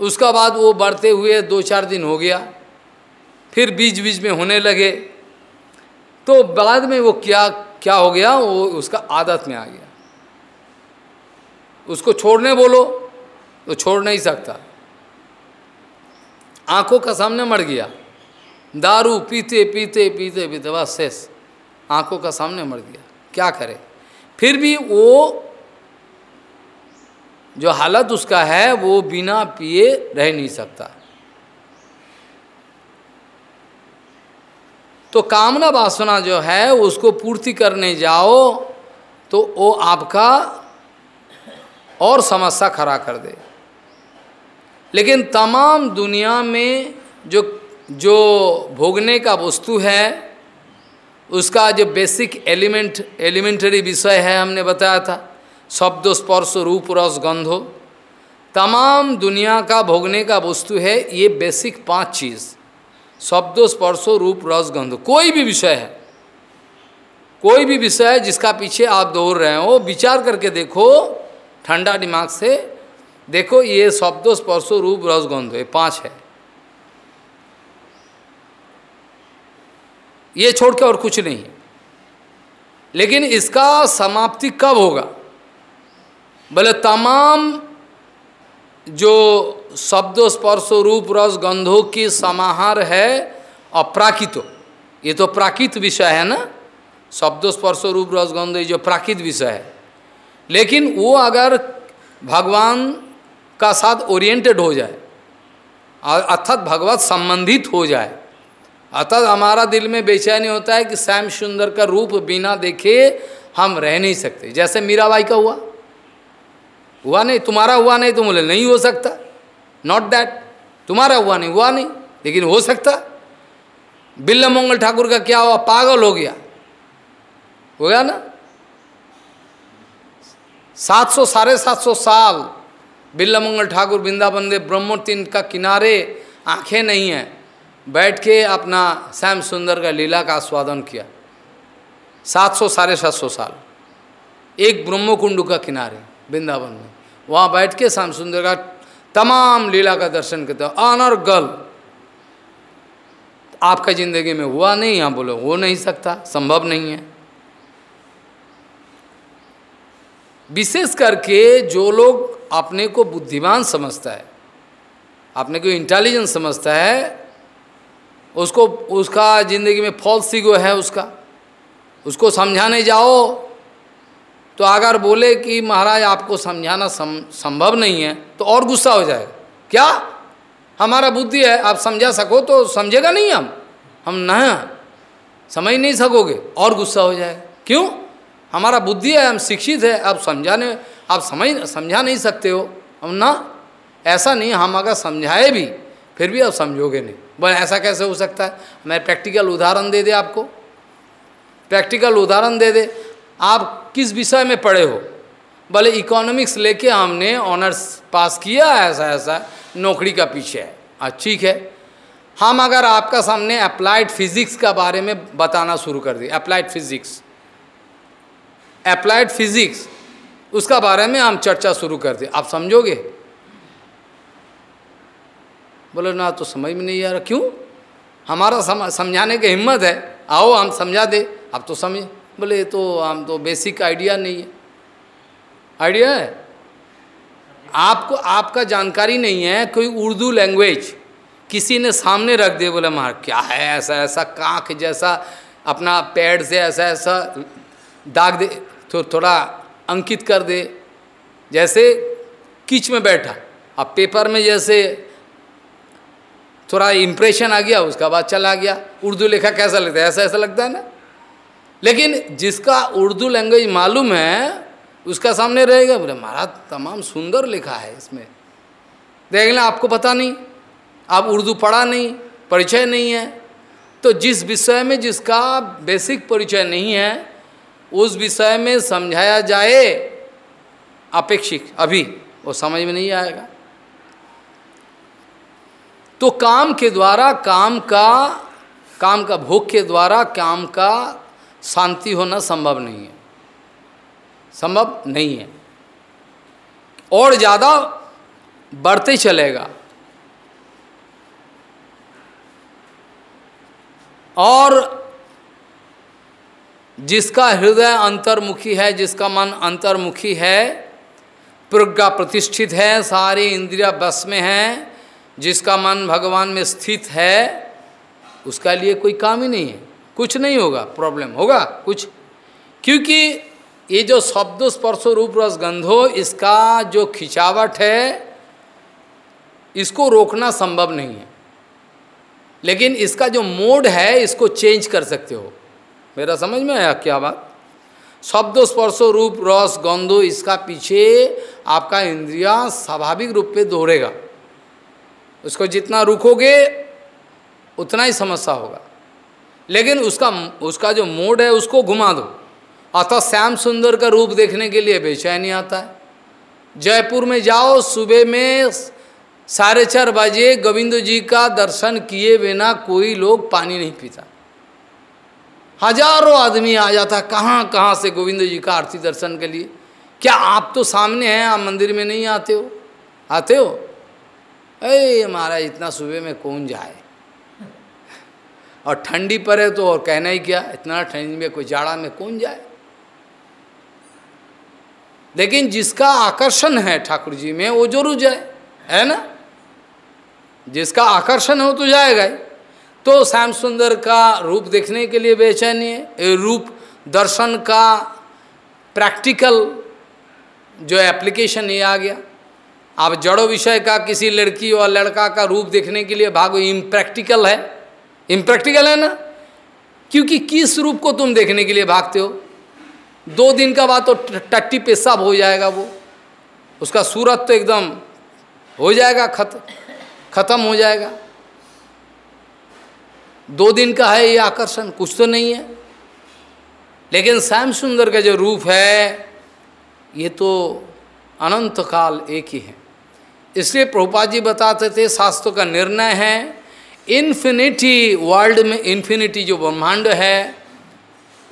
उसका बाद वो बढ़ते हुए दो चार दिन हो गया, फिर बीच बीच में होने लगे। तो बाद में वो क्या क्या हो गया, वो उसका आदत में आ गया। उसको छोड़ने बोलो तो छोड़ नहीं सकता। आँखों का सामने मर गया। दारू पीते पीते पीते पीते, बस शेष। आँखों का सामने मर गया। क्या करे? फिर भी वो जो हालत उसका है, वो बिना पिए रह नहीं सकता। तो कामना वासना जो है, उसको पूर्ति करने जाओ तो वो आपका और समस्या खड़ा कर दे। लेकिन तमाम दुनिया में जो जो भोगने का वस्तु है, उसका जो बेसिक एलिमेंट एलिमेंटरी विषय है, हमने बताया था। शब्द स्पर्श रूप रस गंधो तमाम दुनिया का भोगने का वस्तु है, ये बेसिक पाँच चीज़। शब्द स्पर्शो रूप रस गंध कोई भी विषय है। कोई भी विषय है जिसका पीछे आप दौड़ रहे हो, विचार करके देखो, ठंडा दिमाग से देखो, ये शब्दो स्पर्शो रूप रस गंध ये पाँच है। ये छोड़ के और कुछ नहीं। लेकिन इसका समाप्ति कब होगा? बोले, तमाम जो शब्द, स्पर्श, रूप, रस, गंधों की समाहार है, अप्राकृत ये तो प्राकृत विषय है ना? शब्द, स्पर्श, रूप, रस, गंध, ये जो प्राकृत विषय है। लेकिन वो अगर भगवान का साथ ओरिएंटेड हो जाए अर्थात भगवत संबंधित हो जाए, अर्थात हमारा दिल में बेचैनी होता है कि श्याम सुंदर का रूप बिना देखे हम रह नहीं सकते। जैसे मीराबाई का हुआ। हुआ नहीं, तुम्हारा हुआ नहीं तो बोले, नहीं हो सकता। नॉट दैट तुम्हारा हुआ नहीं हुआ नहीं, लेकिन हो सकता। बिल्ला मंगल ठाकुर का क्या हुआ? पागल हो गया। हो गया ना? सात सौ, साढ़े सात सौ साल बिल्ला मंगल ठाकुर वृंदावन देव ब्रह्मोत्तीन का किनारे आँखें नहीं हैं। बैठ के अपना श्याम सुंदर का लीला का आस्वादन किया। सात सौ, साढ़े सात सौ साल। एक ब्रह्मकुंड का किनारे। वृंदावन में। वहाँ बैठ के श्याम सुंदर का तमाम लीला का दर्शन करते हो। अनर्गल। आपका ज़िंदगी में हुआ नहीं, यहाँ बोलो, हो नहीं सकता, संभव नहीं है। विशेष करके जो लोग अपने को बुद्धिमान समझता है, अपने को इंटेलिजेंस समझता है, उसको, उसका ज़िंदगी में फॉल्स ईगो है उसका। उसको समझाने जाओ तो अगर बोले कि महाराज आपको समझाना सम, संभव नहीं है तो और गुस्सा हो जाएगा। क्या? हमारा बुद्धि है आप समझा सको तो समझेगा नहीं हम। हम न समझ नहीं सकोगे और गुस्सा हो जाए क्यों? हमारा बुद्धि है हम शिक्षित है आप समझाने आप समझ समझा नहीं सकते हो। हम ना ऐसा नहीं हम अगर समझाए भी फिर भी आप समझोगे नहीं। बोले ऐसा कैसे हो सकता है? मैं प्रैक्टिकल उदाहरण दे दे आपको। प्रैक्टिकल उदाहरण दे दे। आप किस विषय में पढ़े हो? बोले इकोनॉमिक्स लेके हमने ऑनर्स पास किया ऐसा ऐसा नौकरी का पीछे है। अच्छा ठीक है। हम अगर आपका सामने अप्लाइड फिजिक्स का बारे में बताना शुरू कर दिए अप्लाइड फिजिक्स अप्लाइड फिजिक्स उसका बारे में हम चर्चा शुरू कर दिए। आप समझोगे? बोले ना तो समझ में नहीं आ रहा क्यों? हमारा सम, समझाने की हिम्मत है। आओ हम समझा दे। आप तो समझ। बोले तो हम तो बेसिक आइडिया नहीं है। आइडिया है? आपको, आपका जानकारी नहीं है कोई उर्दू लैंग्वेज किसी ने सामने रख दिया, बोले, मार, क्या है ऐसा ऐसा कांख जैसा, अपना पैड से ऐसा ऐसा दाग दे तो थोड़ा अंकित कर दे। जैसे किच में बैठा। अब पेपर में जैसे थोड़ा इम्प्रेशन आ गया, उसका बाद चला गया। उर्दू लेखा कैसा लगता है, ऐसा ऐसा लगता है ना? लेकिन जिसका उर्दू लैंग्वेज मालूम है, उसका सामने रहेगा, बोले, महाराज, तमाम सुंदर लिखा है इसमें। देख लें, आपको पता नहीं, आप उर्दू पढ़ा नहीं, परिचय नहीं है। तो जिस विषय में जिसका बेसिक परिचय नहीं है, उस विषय में समझाया जाए, अपेक्षित, अभी, वो समझ में नहीं आएगा। तो काम के द्वारा, काम का काम का भोग के द्वारा, काम का शांति होना संभव नहीं है। संभव नहीं है। और ज़्यादा बढ़ते चलेगा। और जिसका हृदय अंतर्मुखी है, जिसका मन अंतर्मुखी है, प्रज्ञा प्रतिष्ठित है, सारी इंद्रिया बस में है, जिसका मन भगवान में स्थित है, उसका लिए कोई काम ही नहीं है। कुछ नहीं होगा प्रॉब्लम होगा, कुछ। क्योंकि ये जो शब्द स्पर्श रूप रस गंधो, इसका जो खिंचावट है, इसको रोकना संभव नहीं है। लेकिन इसका जो मोड है, इसको चेंज कर सकते हो। मेरा समझ में आया क्या बात? शब्द स्पर्श रूप रस गंधो, इसका पीछे आपका इंद्रिया स्वाभाविक रूप में दोहरेगा। उसको जितना रुकोगे, उतना ही समस्या होगा। लेकिन उसका उसका जो मूड है उसको घुमा दो। अतः श्याम सुंदर का रूप देखने के लिए बेचैनी आता है। जयपुर में जाओ, सुबह में साढ़े चार बजे गोविंद जी का दर्शन किए बिना कोई लोग पानी नहीं पीता। हज़ारों आदमी आ जाता, कहाँ कहाँ से गोविंद जी का आरती दर्शन के लिए? क्या आप तो सामने हैं, आप मंदिर में नहीं आते हो? आते हो? अरे महाराज, इतना सुबह में कौन जाए? और ठंडी पड़े तो और कहना ही क्या, इतना ठंडी में कोई जाड़ा में कौन जाए? लेकिन जिसका आकर्षण है ठाकुर जी में, वो ज़रूर जाए, है ना? जिसका आकर्षण हो तो जाएगा ही। तो श्याम सुंदर का रूप देखने के लिए बेचैनी है रूप दर्शन का प्रैक्टिकल जो एप्लीकेशन ये आ गया। आप जड़ो विषय का किसी लड़की और लड़का का रूप देखने के लिए भागो इम्प्रैक्टिकल है। इम्प्रैक्टिकल है ना? क्योंकि किस रूप को तुम देखने के लिए भागते हो? दो दिन का बाद तो टट्टी पेशाब हो जाएगा वो। उसका सूरत तो एकदम हो जाएगा, खत, खत्म हो जाएगा। दो दिन का है ये आकर्षण, कुछ तो नहीं है। लेकिन श्याम सुंदर का जो रूप है, ये तो अनंत काल एक ही है। इसलिए प्रभुपाद जी बताते थे, शास्त्रों का निर्णय है इन्फिनिटी वर्ल्ड में इन्फिनिटी जो ब्रह्मांड है,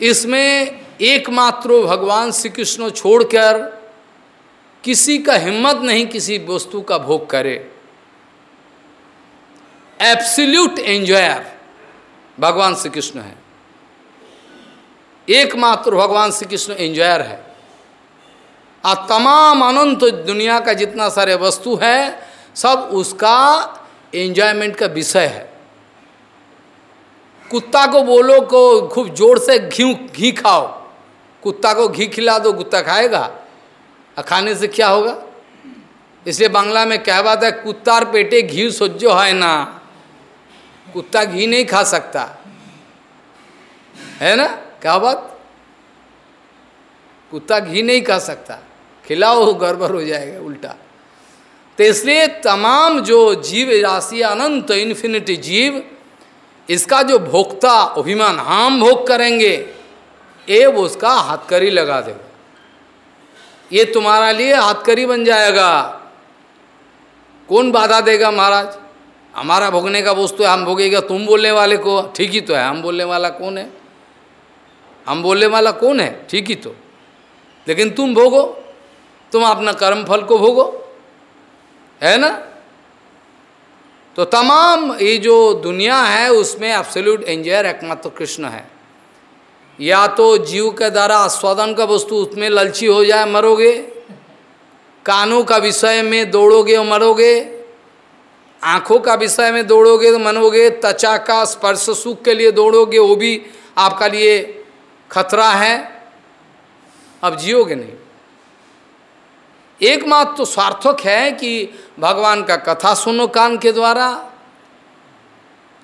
इसमें एकमात्र भगवान श्री कृष्ण छोड़कर किसी का हिम्मत नहीं किसी वस्तु का भोग करे। एब्सल्यूट एंजॉयर भगवान श्री कृष्ण है। एकमात्र भगवान श्री कृष्ण एंजॉयर है। और तमाम अनंत दुनिया का जितना सारे वस्तु है, सब उसका एंजॉयमेंट का विषय है। कुत्ता को बोलो को खूब ज़ोर से घी घी खाओ। कुत्ता को घी खिला दो, कुत्ता खाएगा। और खाने से क्या होगा? इसलिए बांग्ला में क्या बात है? कुत्तार पेटे घी सोजो है ना। कुत्ता घी नहीं खा सकता। है ना? क्या बात? कुत्ता घी नहीं खा सकता। खिलाओ, गड़बड़ हो जाएगा, उल्टा। तो इसलिए तमाम जो जीव राशि अनंत इन्फिनिटी जीव, इसका जो भोक्ता अभिमान हम भोग करेंगे ये उसका हाथकरी लगा देगा ये तुम्हारा लिए हाथकरी बन जाएगा। कौन बाधा देगा महाराज? हमारा भोगने का वस्तु है, हम भोगेगा। तुम बोलने वाले को, ठीक ही तो है, हम बोलने वाला कौन है? हम बोलने वाला कौन है? ठीक ही तो। लेकिन तुम भोगो, तुम अपना कर्म फल को भोगो। है ना? तो तमाम ये जो दुनिया है, उसमें एब्सोल्यूट एंजॉयर एकमात्र कृष्ण है। या तो जीव के द्वारा आस्वादन का वस्तु उसमें ललची हो जाए, मरोगे। कानों का विषय में दौड़ोगे और मरोगे। आँखों का विषय में दौड़ोगे तो मनोगे। त्वचा का स्पर्श सुख के लिए दौड़ोगे, वो भी आपका लिए खतरा है। अब जियोगे नहीं। एकमात्र तो स्वार्थक है कि भगवान का कथा सुनो कान के द्वारा।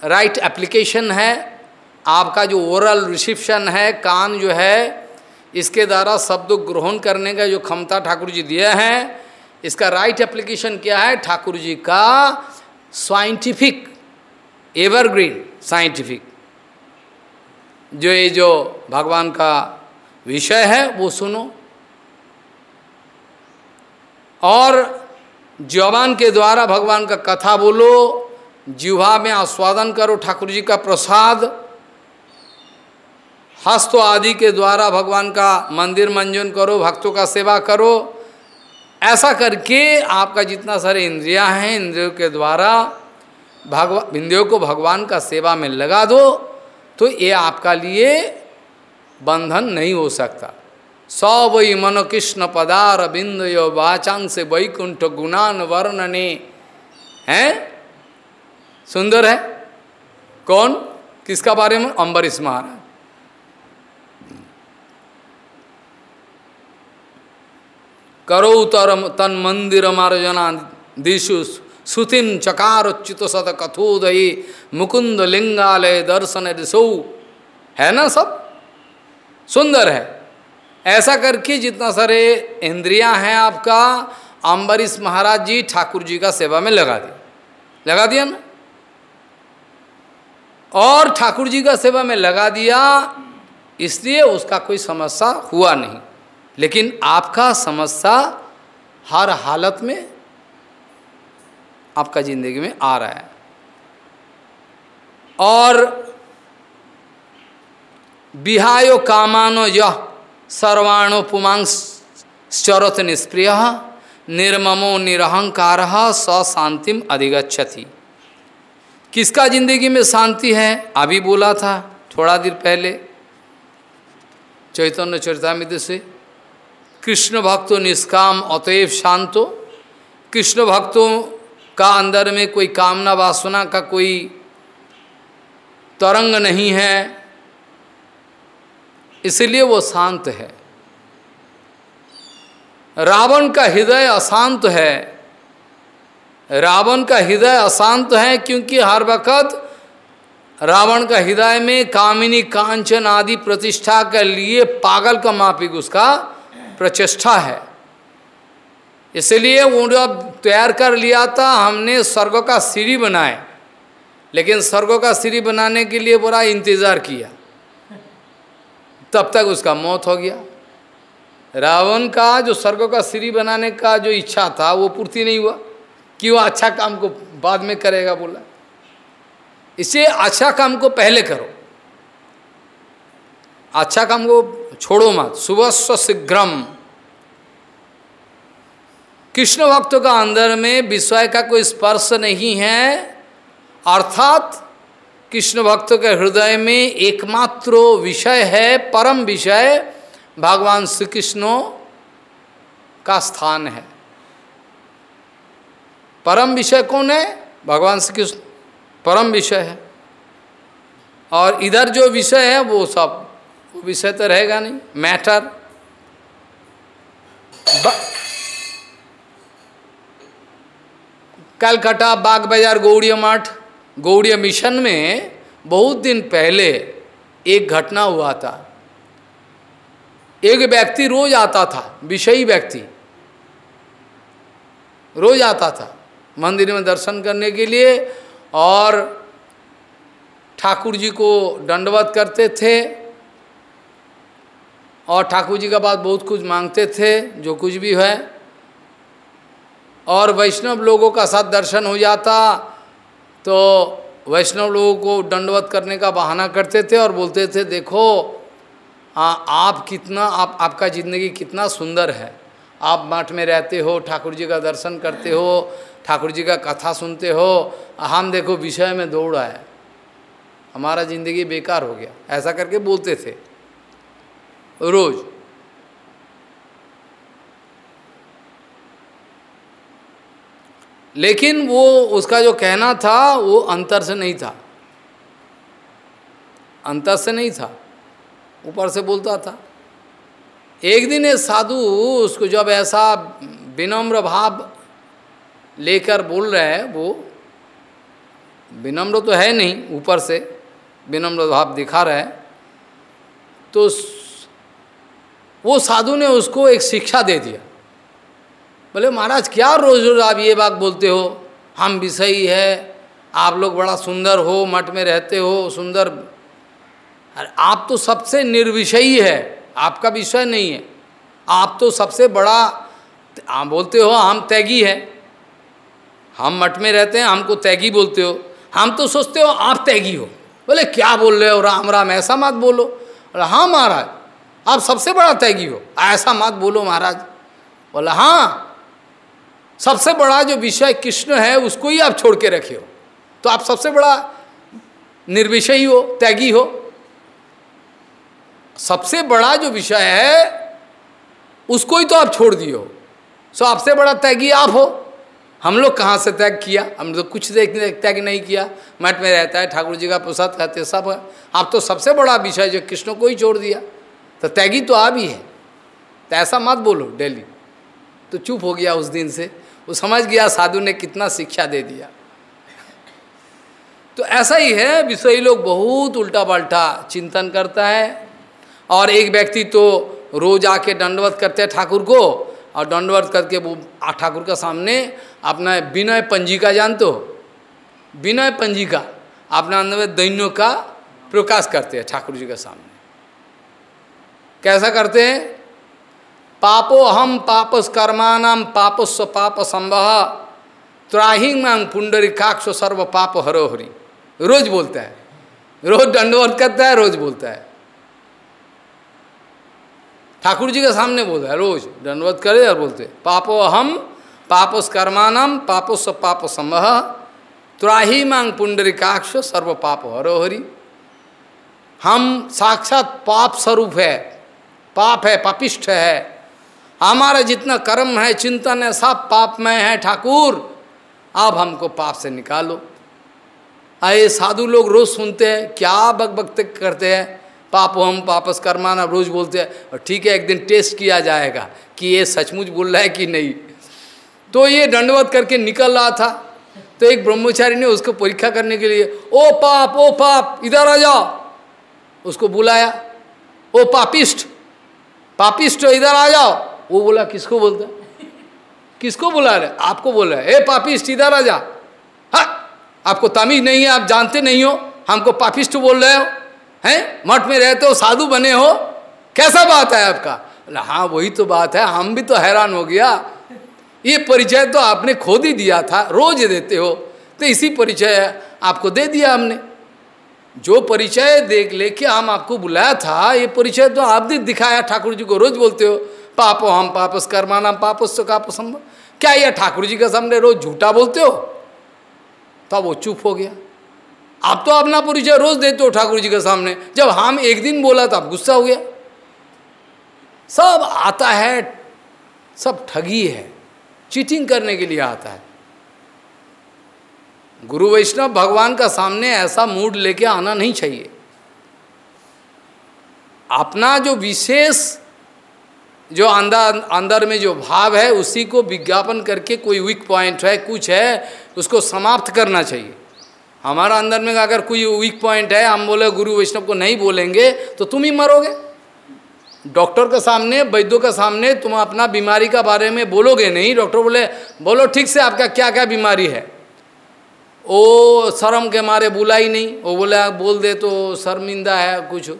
राइट एप्लीकेशन है। आपका जो ओरल रिसिप्शन है, कान जो है, इसके द्वारा शब्द ग्रहण करने का जो क्षमता ठाकुर जी दिए हैं, इसका राइट एप्लीकेशन क्या है? ठाकुर जी का साइंटिफिक एवरग्रीन साइंटिफिक जो ये जो भगवान का विषय है, वो सुनो। और जवान के द्वारा भगवान का कथा बोलो, जिह्वा में आस्वादन करो, ठाकुर जी का प्रसाद, हस्त आदि के द्वारा भगवान का मंदिर मंजन करो, भक्तों का सेवा करो। ऐसा करके आपका जितना सारे इंद्रियाँ हैं, इंद्रियों के द्वारा भगवान इंद्रियों को भगवान का सेवा में लगा दो तो ये आपका लिए बंधन नहीं हो सकता। सौ वही मन कृष्ण पदार बिंद यो वाचांग वैकुंठ गुणान वर्णने हैं सुंदर है कौन किसका बारे में अम्बरीश महाराज करो तरम तन मंदिर मार्जना दिशु सुतिम चकारोच्युत सत कथोदयी मुकुंद लिंगालय दर्शन दिशो है ना सब सुंदर है ऐसा करके जितना सारे इंद्रियाँ हैं आपका अम्बरीश महाराज जी ठाकुर जी का सेवा में लगा दिया। लगा दिया ना? और ठाकुर जी का सेवा में लगा दिया, इसलिए उसका कोई समस्या हुआ नहीं। लेकिन आपका समस्या हर हालत में आपका ज़िंदगी में आ रहा है। और विहायो कामानो यह सर्वाणो पुमांस चरत निष्प्रिय, निर्ममो निरहंकार, स शांतिम अधिगछति किसका ज़िंदगी में शांति है? अभी बोला था थोड़ा देर पहले चैतन्य चरितमित से, कृष्ण भक्तो निष्काम, अतएव शांतो। कृष्ण भक्तों का अंदर में कोई कामना वासना का कोई तरंग नहीं है। इसलिए वो शांत है। रावण का हृदय अशांत है। रावण का हृदय अशांत है क्योंकि हर वक्त रावण का हृदय में कामिनी कांचन आदि प्रतिष्ठा के लिए पागल का मापिक उसका प्रचेष्टा है। इसलिए वो जब तैयार कर लिया था, हमने स्वर्ग का सीढ़ी बनाए। लेकिन स्वर्ग का सीढ़ी बनाने के लिए बुरा इंतज़ार किया। तब तक उसका मौत हो गया। रावण का जो स्वर्ग का श्री बनाने का जो इच्छा था, वो पूर्ति नहीं हुआ। कि वो अच्छा काम को बाद में करेगा बोला। इसे अच्छा काम को पहले करो। अच्छा काम को छोड़ो मत। सुबह शीघ्रम। कृष्ण भक्तों का अंदर में विषय का कोई स्पर्श नहीं है। अर्थात कृष्ण भक्तों के हृदय में एकमात्र विषय है, परम विषय भगवान श्री कृष्ण का स्थान है। परम विषय कौन है? भगवान श्री कृष्ण परम विषय है। और इधर जो विषय है, वो सब, वो विषय तो रहेगा नहीं। मैटर। कलकत्ता बाग बाज़ार गौड़िया मठ। गौड़िया मिशन में बहुत दिन पहले एक घटना हुआ था। एक व्यक्ति रोज आता था, विषयी व्यक्ति। रोज आता था मंदिर में दर्शन करने के लिए और ठाकुर जी को दंडवत करते थे और ठाकुर जी का बात बहुत कुछ मांगते थे, जो कुछ भी है। और वैष्णव लोगों का साथ दर्शन हो जाता तो वैष्णव लोगों को दंडवत करने का बहाना करते थे और बोलते थे देखो आ, आप कितना आप आपका ज़िंदगी कितना सुंदर है। आप मठ में रहते हो ठाकुर जी का दर्शन करते हो ठाकुर जी का कथा सुनते हो हम देखो विषय में दौड़ आए। हमारा ज़िंदगी बेकार हो गया। ऐसा करके बोलते थे। रोज़ लेकिन वो उसका जो कहना था, वो अंतर से नहीं था। अंतर से नहीं था। ऊपर से बोलता था। एक दिन ये साधु उसको जब ऐसा विनम्र भाव लेकर बोल रहे है, वो विनम्र तो है नहीं, ऊपर से विनम्र भाव दिखा रहा है तो वो साधु ने उसको एक शिक्षा दे दिया। बोले, महाराज, क्या रोज रोज आप ये बात बोलते हो? हम विषयी है। आप लोग बड़ा सुंदर हो, मठ में रहते हो, सुंदर। अरे, आप तो सबसे निर्विषयी है। आपका विषय नहीं है। आप तो सबसे बड़ा आप बोलते हो, हम तैगी है। हम मठ में रहते हैं, हमको तैगी बोलते हो। हम तो सोचते हो, आप तैगी हो। बोले, क्या बोल रहे हो? राम राम, ऐसा मत बोलो। बोले हाँ महाराज, आप सबसे बड़ा तैगी हो। ऐसा मत बोलो, महाराज। बोला हाँ सबसे बड़ा जो विषय कृष्ण है, उसको ही आप छोड़ के रखे हो। तो आप सबसे बड़ा निर्विषयी हो, त्यागी हो। सबसे बड़ा जो विषय है, उसको ही तो आप छोड़ दियो सो आपसे बड़ा त्यागी आप हो। हम लोग कहाँ से त्याग किया? हम तो कुछ त्याग नहीं किया। मठ में रहता है, ठाकुर जी का प्रसाद खाते सब। है आप तो सबसे बड़ा विषय जो कृष्ण को ही छोड़ दिया। तो त्यागी तो आप ही है। तो ऐसा मत बोलो, डेली। तो चुप हो गया उस दिन से। वो समझ गया साधु ने कितना शिक्षा दे दिया। तो ऐसा ही है विषयी लोग बहुत उल्टा पल्टा चिंतन करता है और एक व्यक्ति तो रोज आके दंडवत करते हैं ठाकुर को और दंडवत करके वो ठाकुर का सामने अपना विनय पंजिका जानते हो? विनय पंजिका, अपना अंदर दैन्यों का प्रकाश करते हैं ठाकुर जी के सामने। कैसा करते हैं? पापो हम पापस कर्मानाम पापस्व पाप संभव त्राहिंग मांग पुंडरी काक्ष सर्व पाप हरो हरि रोज बोलता है। रोज दंडवत करता है, रोज बोलता है। ठाकुर जी के सामने बोलता है, रोज दंडवत करे और बोलते पापो हम पापस कर्मानम पापोस्व पाप संभव त्राही मांग पुंडरी काक्ष सर्व पाप हरो हरि हम साक्षात पाप स्वरूप है, पाप है पापिष्ठ है। हमारा जितना कर्म है, चिंतन है, सब पाप में है, ठाकुर। अब हमको पाप से निकालो। आए साधु लोग रोज सुनते हैं, क्या बक बक करते हैं। पाप हम पापस कर्माना रोज बोलते हैं, और ठीक है, एक दिन टेस्ट किया जाएगा कि ये सचमुच बोल रहा है कि नहीं। तो ये दंडवत करके निकल रहा था। तो एक ब्रह्मचारी ने उसको परीक्षा करने के लिए, ओ पाप ओ पाप, इधर आ जाओ। उसको बुलाया, ओ पापिस्ट पापिस्ट इधर आ जाओ। वो बोला, किसको बोलता? है किसको बुला रहे? आपको बोल रहे ए पापिस्ट इधर आ जा हाँ आपको तमीज नहीं है, आप जानते नहीं हो। हमको पापिस्ट बोल रहे हो, हैं? मठ में रहते हो, साधु बने हो। कैसा बात है आपका? हाँ वही तो बात है, हम भी तो हैरान हो गया। ये परिचय तो आपने खोद ही दिया था, रोज देते हो। तो इसी परिचय आपको दे दिया हमने। जो परिचय देख, लेके हम आपको बुलाया था, ये परिचय तो आपने दिखाया, ठाकुर जी को रोज बोलते हो। पापो हम पापस कर्माना पापस तो का संभव। क्या यह ठाकुर जी के सामने रोज झूठा बोलते हो? तब तो वो चुप हो गया। आप तो अपना परिचय रोज देते हो ठाकुर जी के सामने। जब हम एक दिन बोला तो आप गुस्सा हो गया। सब आता है, सब ठगी है चीटिंग करने के लिए आता है। गुरु वैष्णव भगवान का सामने ऐसा मूड लेके आना नहीं चाहिए। अपना जो विशेष जो अंदर अंदर में जो भाव है, उसी को विज्ञापन करके कोई वीक पॉइंट है, कुछ है, उसको समाप्त करना चाहिए। हमारा अंदर में अगर कोई वीक पॉइंट है, हम बोले, गुरु वैष्णव को नहीं बोलेंगे तो तुम ही मरोगे। डॉक्टर के सामने, वैद्यों के सामने, तुम अपना बीमारी का बारे में बोलोगे नहीं। डॉक्टर बोले, बोलो, ठीक से आपका क्या क्या बीमारी है? ओ, शर्म के मारे बोला ही नहीं। वो बोला, बोल दे तो शर्मिंदा है, कुछ।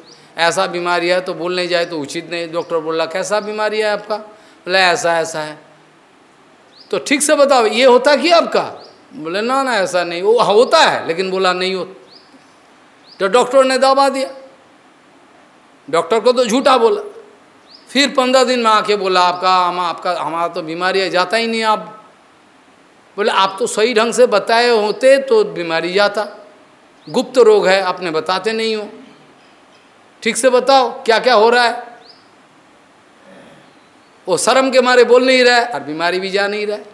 ऐसा बीमारी है तो बोलने जाए तो उचित नहीं, डॉक्टर बोला कैसा बीमारी है आपका? बोला, ऐसा ऐसा है। तो ठीक से बताओ, ये होता कि आपका? बोले, ना ना, ऐसा नहीं, वो होता है, लेकिन बोला, नहीं हो तो डॉक्टर ने दबा दिया। डॉक्टर को तो झूठा बोला। फिर पंद्रह दिन में आके बोला, आपका, हम, आपका, हमारा तो बीमारी है, जाता ही नहीं आप। बोले, आप तो सही ढंग से बताए होते तो बीमारी जाता। गुप्त रोग है, आपने बताते नहीं हो। ठीक से बताओ क्या क्या हो रहा है? वो शर्म के मारे बोल नहीं रहा है और बीमारी भी जा नहीं रहा है।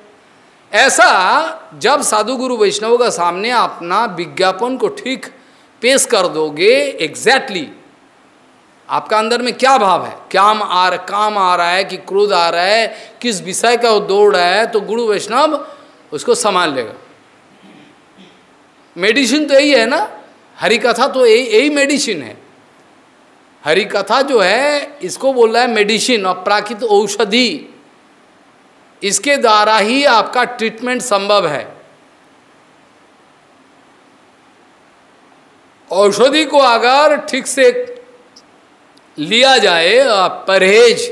ऐसा जब साधु गुरु वैष्णव का सामने अपना विज्ञापन को ठीक पेश कर दोगे एग्जैक्टली exactly, आपका अंदर में क्या भाव है? क्या आ रहा काम आ रहा है कि क्रोध आ रहा है किस विषय का वो दौड़ रहा है तो गुरु वैष्णव उसको संभाल लेगा। मेडिसिन तो यही है ना? हरि कथा तो यही यही मेडिसिन है। हरि कथा जो है, इसको बोल रहा है मेडिसिन और प्राकृत औषधि। इसके द्वारा ही आपका ट्रीटमेंट संभव है। औषधि को अगर ठीक से लिया जाए परहेज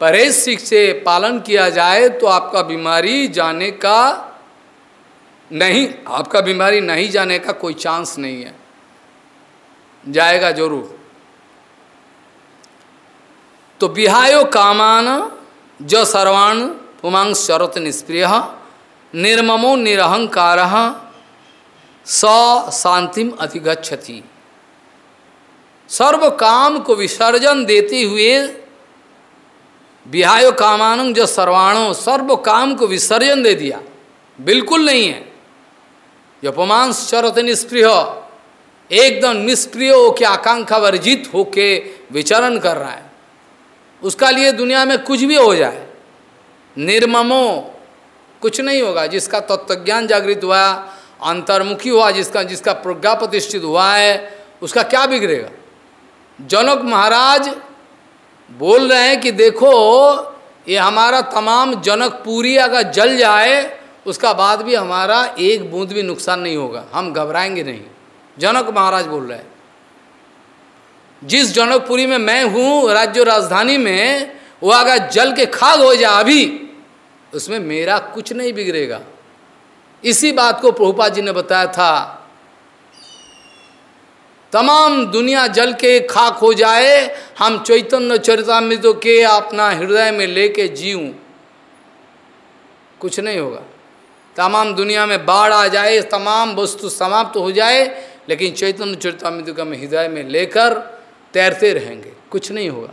परहेज सिख से पालन किया जाए तो आपका बीमारी जाने का नहीं, आपका बीमारी नहीं जाने का कोई चांस नहीं है। जाएगा ज़रूर। तो बिहायो कामान, ज सर्वाण, पुमांग शरत निष्प्रिय, निर्ममो निरहंकार, स शांतिम अतिगछति सर्व काम को विसर्जन देते हुए बिहायो कामानं, जो सर्वाणो, सर्व काम को विसर्जन दे दिया। बिल्कुल नहीं है। जो अपमान शरत निष्प्रिय, एकदम निष्प्रिय होके आकांक्षा वर्जित होके विचरण कर रहा है। उसका लिए दुनिया में कुछ भी हो जाए, निर्ममो, कुछ नहीं होगा। जिसका तत्वज्ञान जागृत हुआ, अंतर्मुखी हुआ, जिसका जिसका प्रज्ञा प्रतिष्ठित हुआ है, उसका क्या बिगड़ेगा? जनक महाराज बोल रहे हैं कि देखो, ये हमारा तमाम जनकपुरी अगर जल जाए, उसका बाद भी हमारा एक बूंद भी नुकसान नहीं होगा। हम घबराएँगे नहीं। जनक महाराज बोल रहे हैं। जिस जनकपुरी में मैं हूँ, राज्य राजधानी में, वो अगर जल के खाद हो जाए अभी, उसमें मेरा कुछ नहीं बिगड़ेगा। इसी बात को प्रभुपा जी ने बताया था। तमाम दुनिया जल के खाक हो जाए, हम चैतन्य चरितमृत के अपना हृदय में लेके जीव कुछ नहीं होगा। तमाम दुनिया में बाढ़ आ जाए, तमाम वस्तु समाप्त हो जाए, लेकिन चैतन्य चरितमृत का हृदय में लेकर तैरते रहेंगे, कुछ नहीं होगा।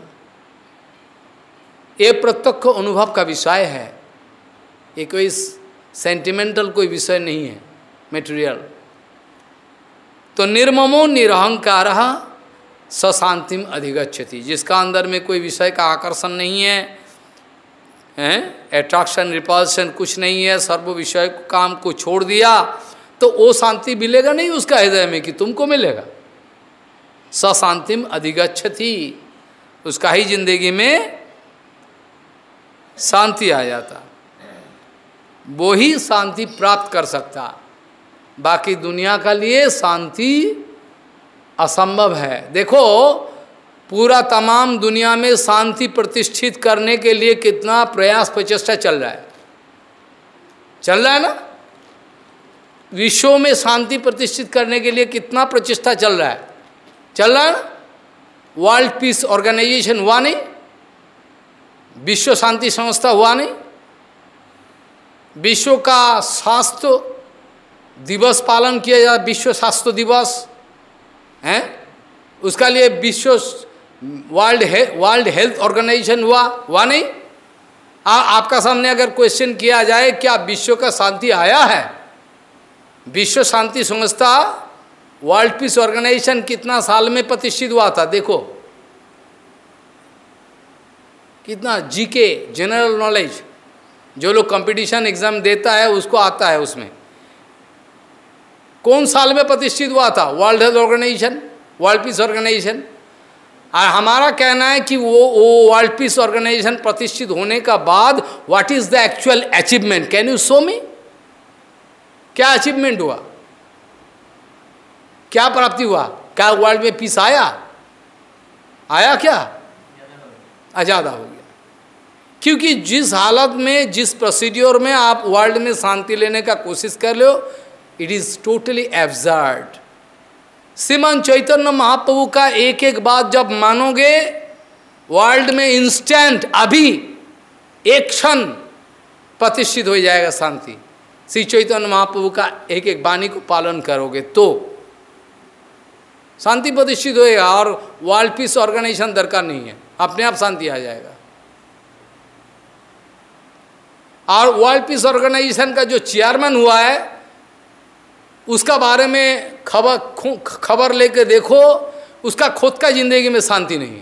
ये प्रत्यक्ष अनुभव का विषय है। ये कोई सेंटिमेंटल कोई विषय नहीं है मेटेरियल तो निर्ममो निरहंकार सशांतिम अधिगछति जिसका अंदर में कोई विषय का आकर्षण नहीं है एट्रैक्शन रिपल्सन कुछ नहीं है, सर्व विषय काम को छोड़ दिया तो वो शांति मिलेगा नहीं उसका हृदय में कि तुमको मिलेगा? सशांतिम अधिगछति उसका ही ज़िंदगी में शांति आ जाता। वो ही शांति प्राप्त कर सकता। बाकी दुनिया का लिए शांति असंभव है। देखो, पूरा तमाम दुनिया में शांति प्रतिष्ठित करने के लिए कितना प्रयास प्रचेष्टा चल रहा है। चल रहा है ना? विश्व में शांति प्रतिष्ठित करने के लिए कितना प्रचेष्टा चल रहा है। चल रहा है वर्ल्ड पीस ऑर्गेनाइजेशन हुआ नहीं विश्व शांति संस्था हुआ नहीं विश्व का स्वास्थ्य दिवस पालन किया जाता विश्व स्वास्थ्य दिवस है? उसका लिए विश्व वर्ल्ड हे, वर्ल्ड हेल्थ ऑर्गेनाइजेशन हुआ हुआ नहीं? आ, आपका सामने अगर क्वेश्चन किया जाए क्या विश्व का शांति आया है? विश्व शांति संस्था वर्ल्ड पीस ऑर्गेनाइजेशन कितना साल में प्रतिष्ठित हुआ था, देखो। कितना जीके जनरल नॉलेज जो लोग कंपटीशन एग्ज़ाम देता है, उसको आता है उसमें। कौन साल में प्रतिष्ठित हुआ था? World health organization world peace organization और हमारा कहना है कि वो वो वर्ल्ड पीस ऑर्गेनाइजेशन प्रतिष्ठित होने का बाद what is the actual achievement can you show me क्या अचीवमेंट हुआ? क्या प्राप्ति हुआ? क्या वर्ल्ड में पीस आया? आया क्या? आज़ादा हो गया। क्योंकि जिस हालत में, जिस प्रोसीड्योर में आप वर्ल्ड में शांति लेने का कोशिश कर लो it is totally absurd Shriman Chaitanya Mahaprabhu का एक एक बात जब मानोगे वर्ल्ड में इंस्टेंट अभी एक क्षण प्रतिष्ठित हो जाएगा शांति। श्री चैतन्य महाप्रभु का एक एक वाणी को पालन करोगे तो। शांति प्रतिष्ठित होएगा और वर्ल्ड पीस ऑर्गेनाइजेशन दरकार नहीं है। अपने आप शांति आ जाएगा। और वर्ल्ड पीस ऑर्गेनाइजेशन का जो चेयरमैन हुआ है, उसका बारे में खबर खबर लेकर देखो, उसका खुद का ज़िंदगी में शांति नहीं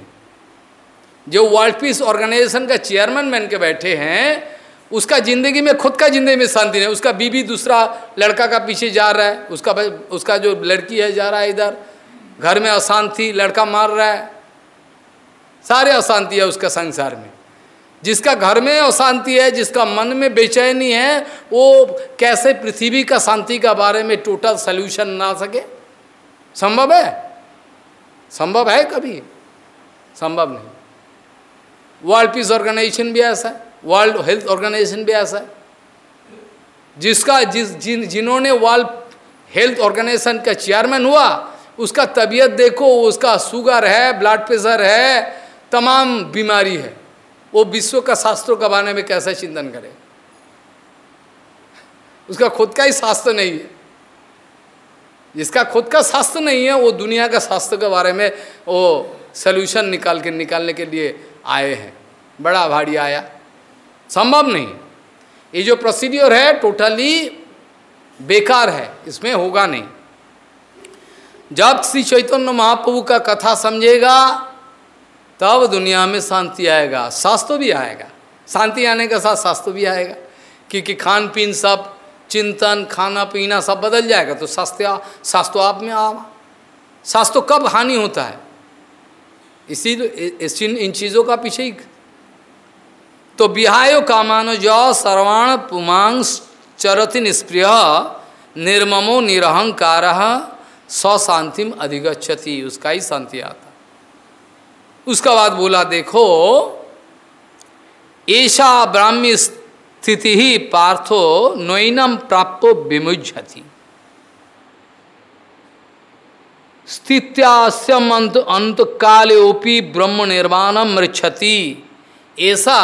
जो वर्ल्ड पीस ऑर्गेनाइजेशन का चेयरमैन बन के बैठे हैं, उसका ज़िंदगी में, खुद का ज़िंदगी में शांति नहीं उसका बीबी दूसरा लड़का का पीछे जा रहा है, उसका उसका जो लड़की है, जा रहा है इधर। घर में अशांति, लड़का मार रहा है। सारे अशांति है उसका संसार में। जिसका घर में अशांति है, जिसका मन में बेचैनी है, वो कैसे पृथ्वी का शांति का बारे में टोटल सोल्यूशन ना सके? संभव है? संभव है कभी? संभव नहीं। वर्ल्ड पीस ऑर्गेनाइजेशन भी ऐसा है। वर्ल्ड हेल्थ ऑर्गेनाइजेशन भी ऐसा है। जिसका, जिस, जिन, जिन्होंने वर्ल्ड हेल्थ ऑर्गेनाइजेशन का चेयरमैन हुआ उसका तबीयत देखो, उसका शुगर है ब्लड प्रेशर है, तमाम बीमारी है। वो विश्व का शास्त्रों के बारे में कैसे चिंतन करे? उसका खुद का ही शास्त्र नहीं है। जिसका खुद का शास्त्र नहीं है, वो दुनिया का शास्त्र के बारे में वो सोल्यूशन निकाल के, निकालने के लिए आए हैं। बड़ा भारी आया। संभव नहीं। ये जो प्रोसीड्योर है टोटली बेकार है। इसमें होगा नहीं। जब श्री चैतन्य महाप्रभु का कथा समझेगा, तब दुनिया में शांति आएगा, शास्त्र भी आएगा। शांति आने के साथ शास्त्र भी आएगा, क्योंकि खान पीन सब, चिंतन खाना पीना सब बदल जाएगा तो शास्त्र शास्त्र आप में आ। शास्त्र कब हानि होता है? इसी इस इन चीज़ों का पीछे ही। तो बिहायो कामानो जो सर्वाण पुमांग चरति निष्प्रिय, निर्ममो निरहंकार शांतिम अधिगछति उसका ही शांति आता। उसका बाद बोला, देखो ऐसा ब्राह्मी स्थिति ही पार्थो नैनम प्राप्त विमुझति स्थित्यास्यम अंत अंत काले ब्रह्म निर्माणम मृक्षति ऐसा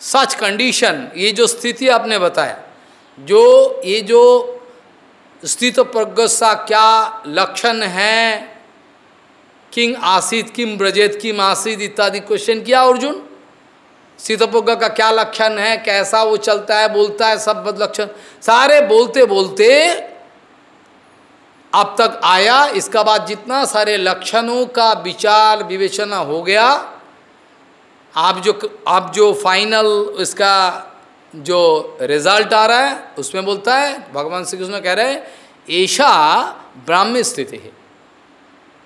सच कंडीशन ये जो स्थिति आपने बताया, जो, ये जो स्थित प्रज्ञ क्या लक्षण है? किंग आसित किम ब्रजेत किम आसित इत्यादि क्वेश्चन किया अर्जुन? शीतपोग का क्या लक्षण है? कैसा वो चलता है, बोलता है, सब लक्षण। सारे बोलते बोलते अब तक आया। इसका बाद जितना सारे लक्षणों का विचार, विवेचना हो गया। आप जो आप जो फाइनल इसका जो रिज़ल्ट आ रहा है, उसमें बोलता है, भगवान श्री कृष्ण कह रहे हैं ऐसा ब्राह्म्य स्थिति है।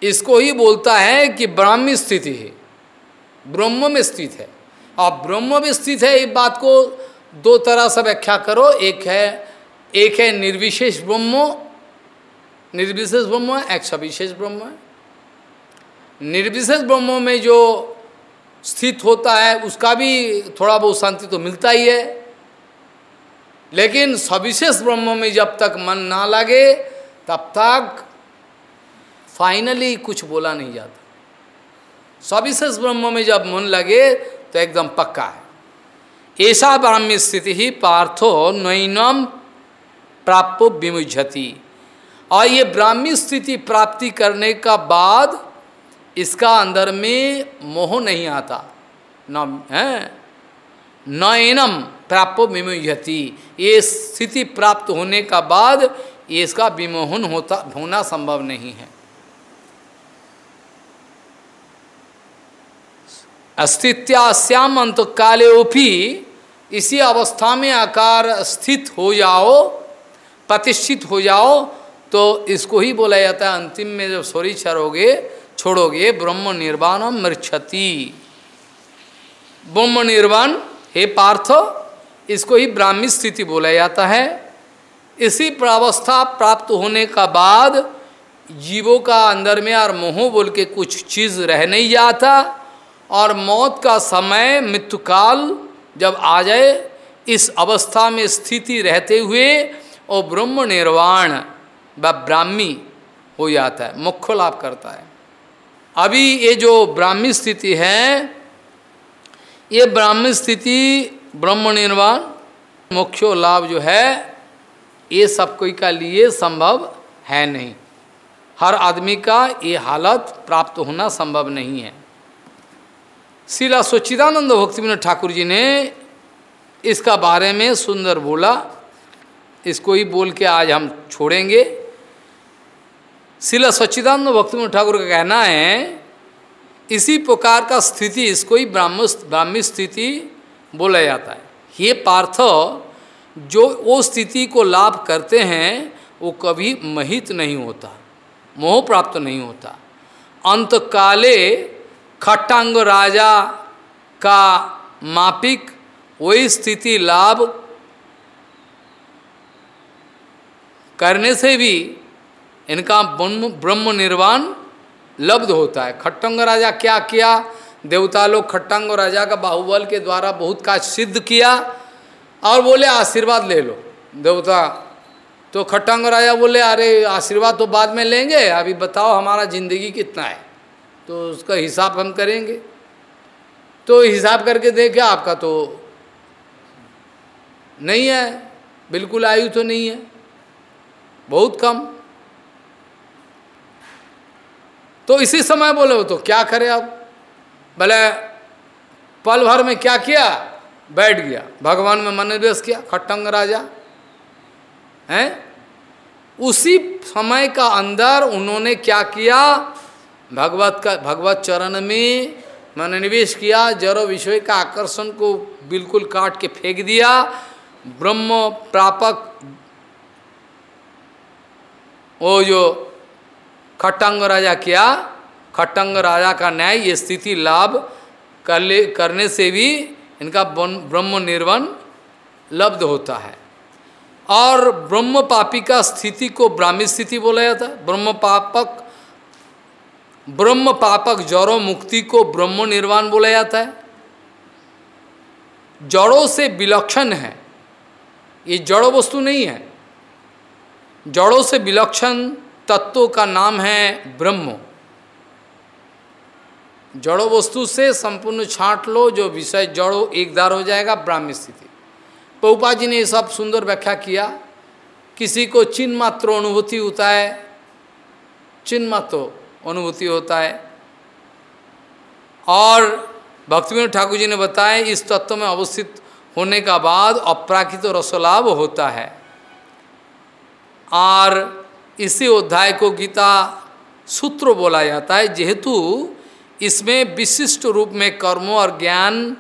इसको ही बोलता है कि ब्राह्मी स्थिति है, ब्रह्म में स्थित है। और ब्रह्म में स्थित है, इस बात को दो तरह से व्याख्या करो, एक है एक है निर्विशेष ब्रह्म निर्विशेष ब्रह्म है एक सविशेष ब्रह्म। है निर्विशेष ब्रह्म में जो स्थित होता है, उसका भी थोड़ा बहुत शांति तो मिलता ही है। लेकिन सविशेष ब्रह्म में जब तक मन ना लगे, तब तक फाइनली कुछ बोला नहीं जाता। सविशेष ब्रह्म में जब मन लगे तो एकदम पक्का है। ऐसा ब्राह्मी स्थिति ही पार्थो नैनम प्राप्त विमुझती और ये ब्राह्मी स्थिति प्राप्ति करने का बाद इसका अंदर में मोह नहीं आता। न है? नयनम प्राप्त विमुझती ये स्थिति प्राप्त होने का बाद इसका विमोहन होता, होना संभव नहीं है। अस्तित्याश्याम अंत काले ओपी इसी अवस्था में आकार स्थित हो जाओ, प्रतिष्ठित हो जाओ तो इसको ही बोला जाता है, अंतिम में जब सोरी छरोगे छोड़ोगे, ब्रह्म निर्वाण मृक्षति ब्रह्म निर्वाण, हे पार्थ इसको ही ब्राह्मी स्थिति बोला जाता है। इसी प्रावस्था प्राप्त होने का बाद जीवों का अंदर में और मोह बोल के कुछ चीज़ रह नहीं जाता और मौत का समय मृत्युकाल जब आ जाए, इस अवस्था में स्थिति रहते हुए और ब्रह्म निर्वाण व ब्राह्मी हो जाता है मुख्य लाभ करता है। अभी ये जो ब्राह्मी स्थिति है, ये ब्राह्मी स्थिति ब्रह्म निर्वाण मुख्य लाभ जो है, ये सब कोई का लिए संभव है नहीं। हर आदमी का ये हालत प्राप्त होना संभव नहीं है। शिला स्वच्छिदानंद भक्ति विनोद ठाकुर जी ने इसका बारे में सुंदर बोला। इसको ही बोल के आज हम छोड़ेंगे। शिला स्वच्छिदानंद भक्ति विनोद ठाकुर का कहना है, इसी प्रकार का स्थिति, इसको ही ब्राह्म ब्राह्मी स्थिति बोला जाता है। ये पार्थ, जो वो स्थिति को लाभ करते हैं, वो कभी महित नहीं होता, मोह प्राप्त नहीं होता। अंतकाले खट्टांग राजा का मापिक, वही स्थिति लाभ करने से भी इनका ब्रह्म निर्वाण लब्ध होता है। खट्टंग राजा क्या किया? देवता लोग खट्टांग राजा का बाहुबल के द्वारा बहुत काज सिद्ध किया और बोले, आशीर्वाद ले लो। देवता तो खट्टांग राजा बोले, अरे, आशीर्वाद तो बाद में लेंगे, अभी बताओ हमारा ज़िंदगी कितना है। तो उसका हिसाब हम करेंगे। तो हिसाब करके देखे, आपका तो नहीं है, बिल्कुल आयु तो नहीं है, बहुत कम। तो इसी समय बोले, वो तो क्या करे अब भले पल भर में क्या किया? बैठ गया। भगवान में मनोवेश किया, खट्टंग राजा। हैं? उसी समय का अंदर उन्होंने क्या किया? भगवत का, भगवत चरण में मनोनिवेश किया जरो विषय का आकर्षण को बिल्कुल काट के फेंक दिया। ब्रह्म प्रापक वो जो खट्टांग राजा किया खट्टांग राजा का न्याय, ये स्थिति लाभ कर ले, करने से भी इनका ब्रह्म निर्वण लब्ध होता है। और ब्रह्म पापी का स्थिति को ब्राह्मी स्थिति बोला जाता है। ब्रह्म पापक ब्रह्म पापक जड़ों मुक्ति को ब्रह्म निर्वाण बोला जाता है। जड़ों से विलक्षण है। ये जड़ो वस्तु नहीं है। जड़ों से विलक्षण तत्व का नाम है ब्रह्म। जड़ो वस्तु से संपूर्ण छांट लो, जो विषय जड़ो एकदार हो जाएगा ब्राह्मी स्थिति। पहुपा जी ने ये सब सुंदर व्याख्या किया। किसी को चिन्ह मात्र अनुभूति होता है, चिन्ह मात्र अनुभूति होता है। और भक्तिविनोद ठाकुर जी ने बताया, इस तत्व में अवस्थित होने का बाद अप्राकृत रसोलाभ होता है। और इसी अध्याय को गीता सूत्र बोला जाता है, जेहेतु इसमें विशिष्ट रूप में कर्मों और ज्ञान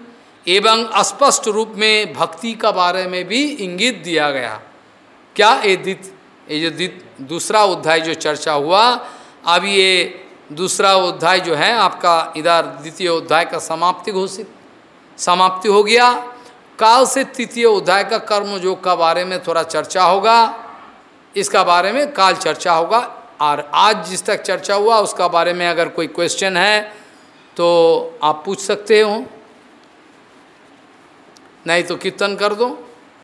एवं अस्पष्ट रूप में भक्ति का बारे में भी इंगित दिया गया। क्या ये दित ये जो दूसरा अध्याय जो चर्चा हुआ, अब ये दूसरा अध्याय जो है, आपका इधर द्वितीय अध्याय का समाप्ति घोषित, समाप्ति हो गया। काल से तृतीय अध्याय का कर्म योग का बारे में थोड़ा चर्चा होगा। इसका बारे में काल चर्चा होगा, और आज जिस तक चर्चा हुआ, उसका बारे में अगर कोई क्वेश्चन है तो आप पूछ सकते हो। नहीं तो कीर्तन कर दो।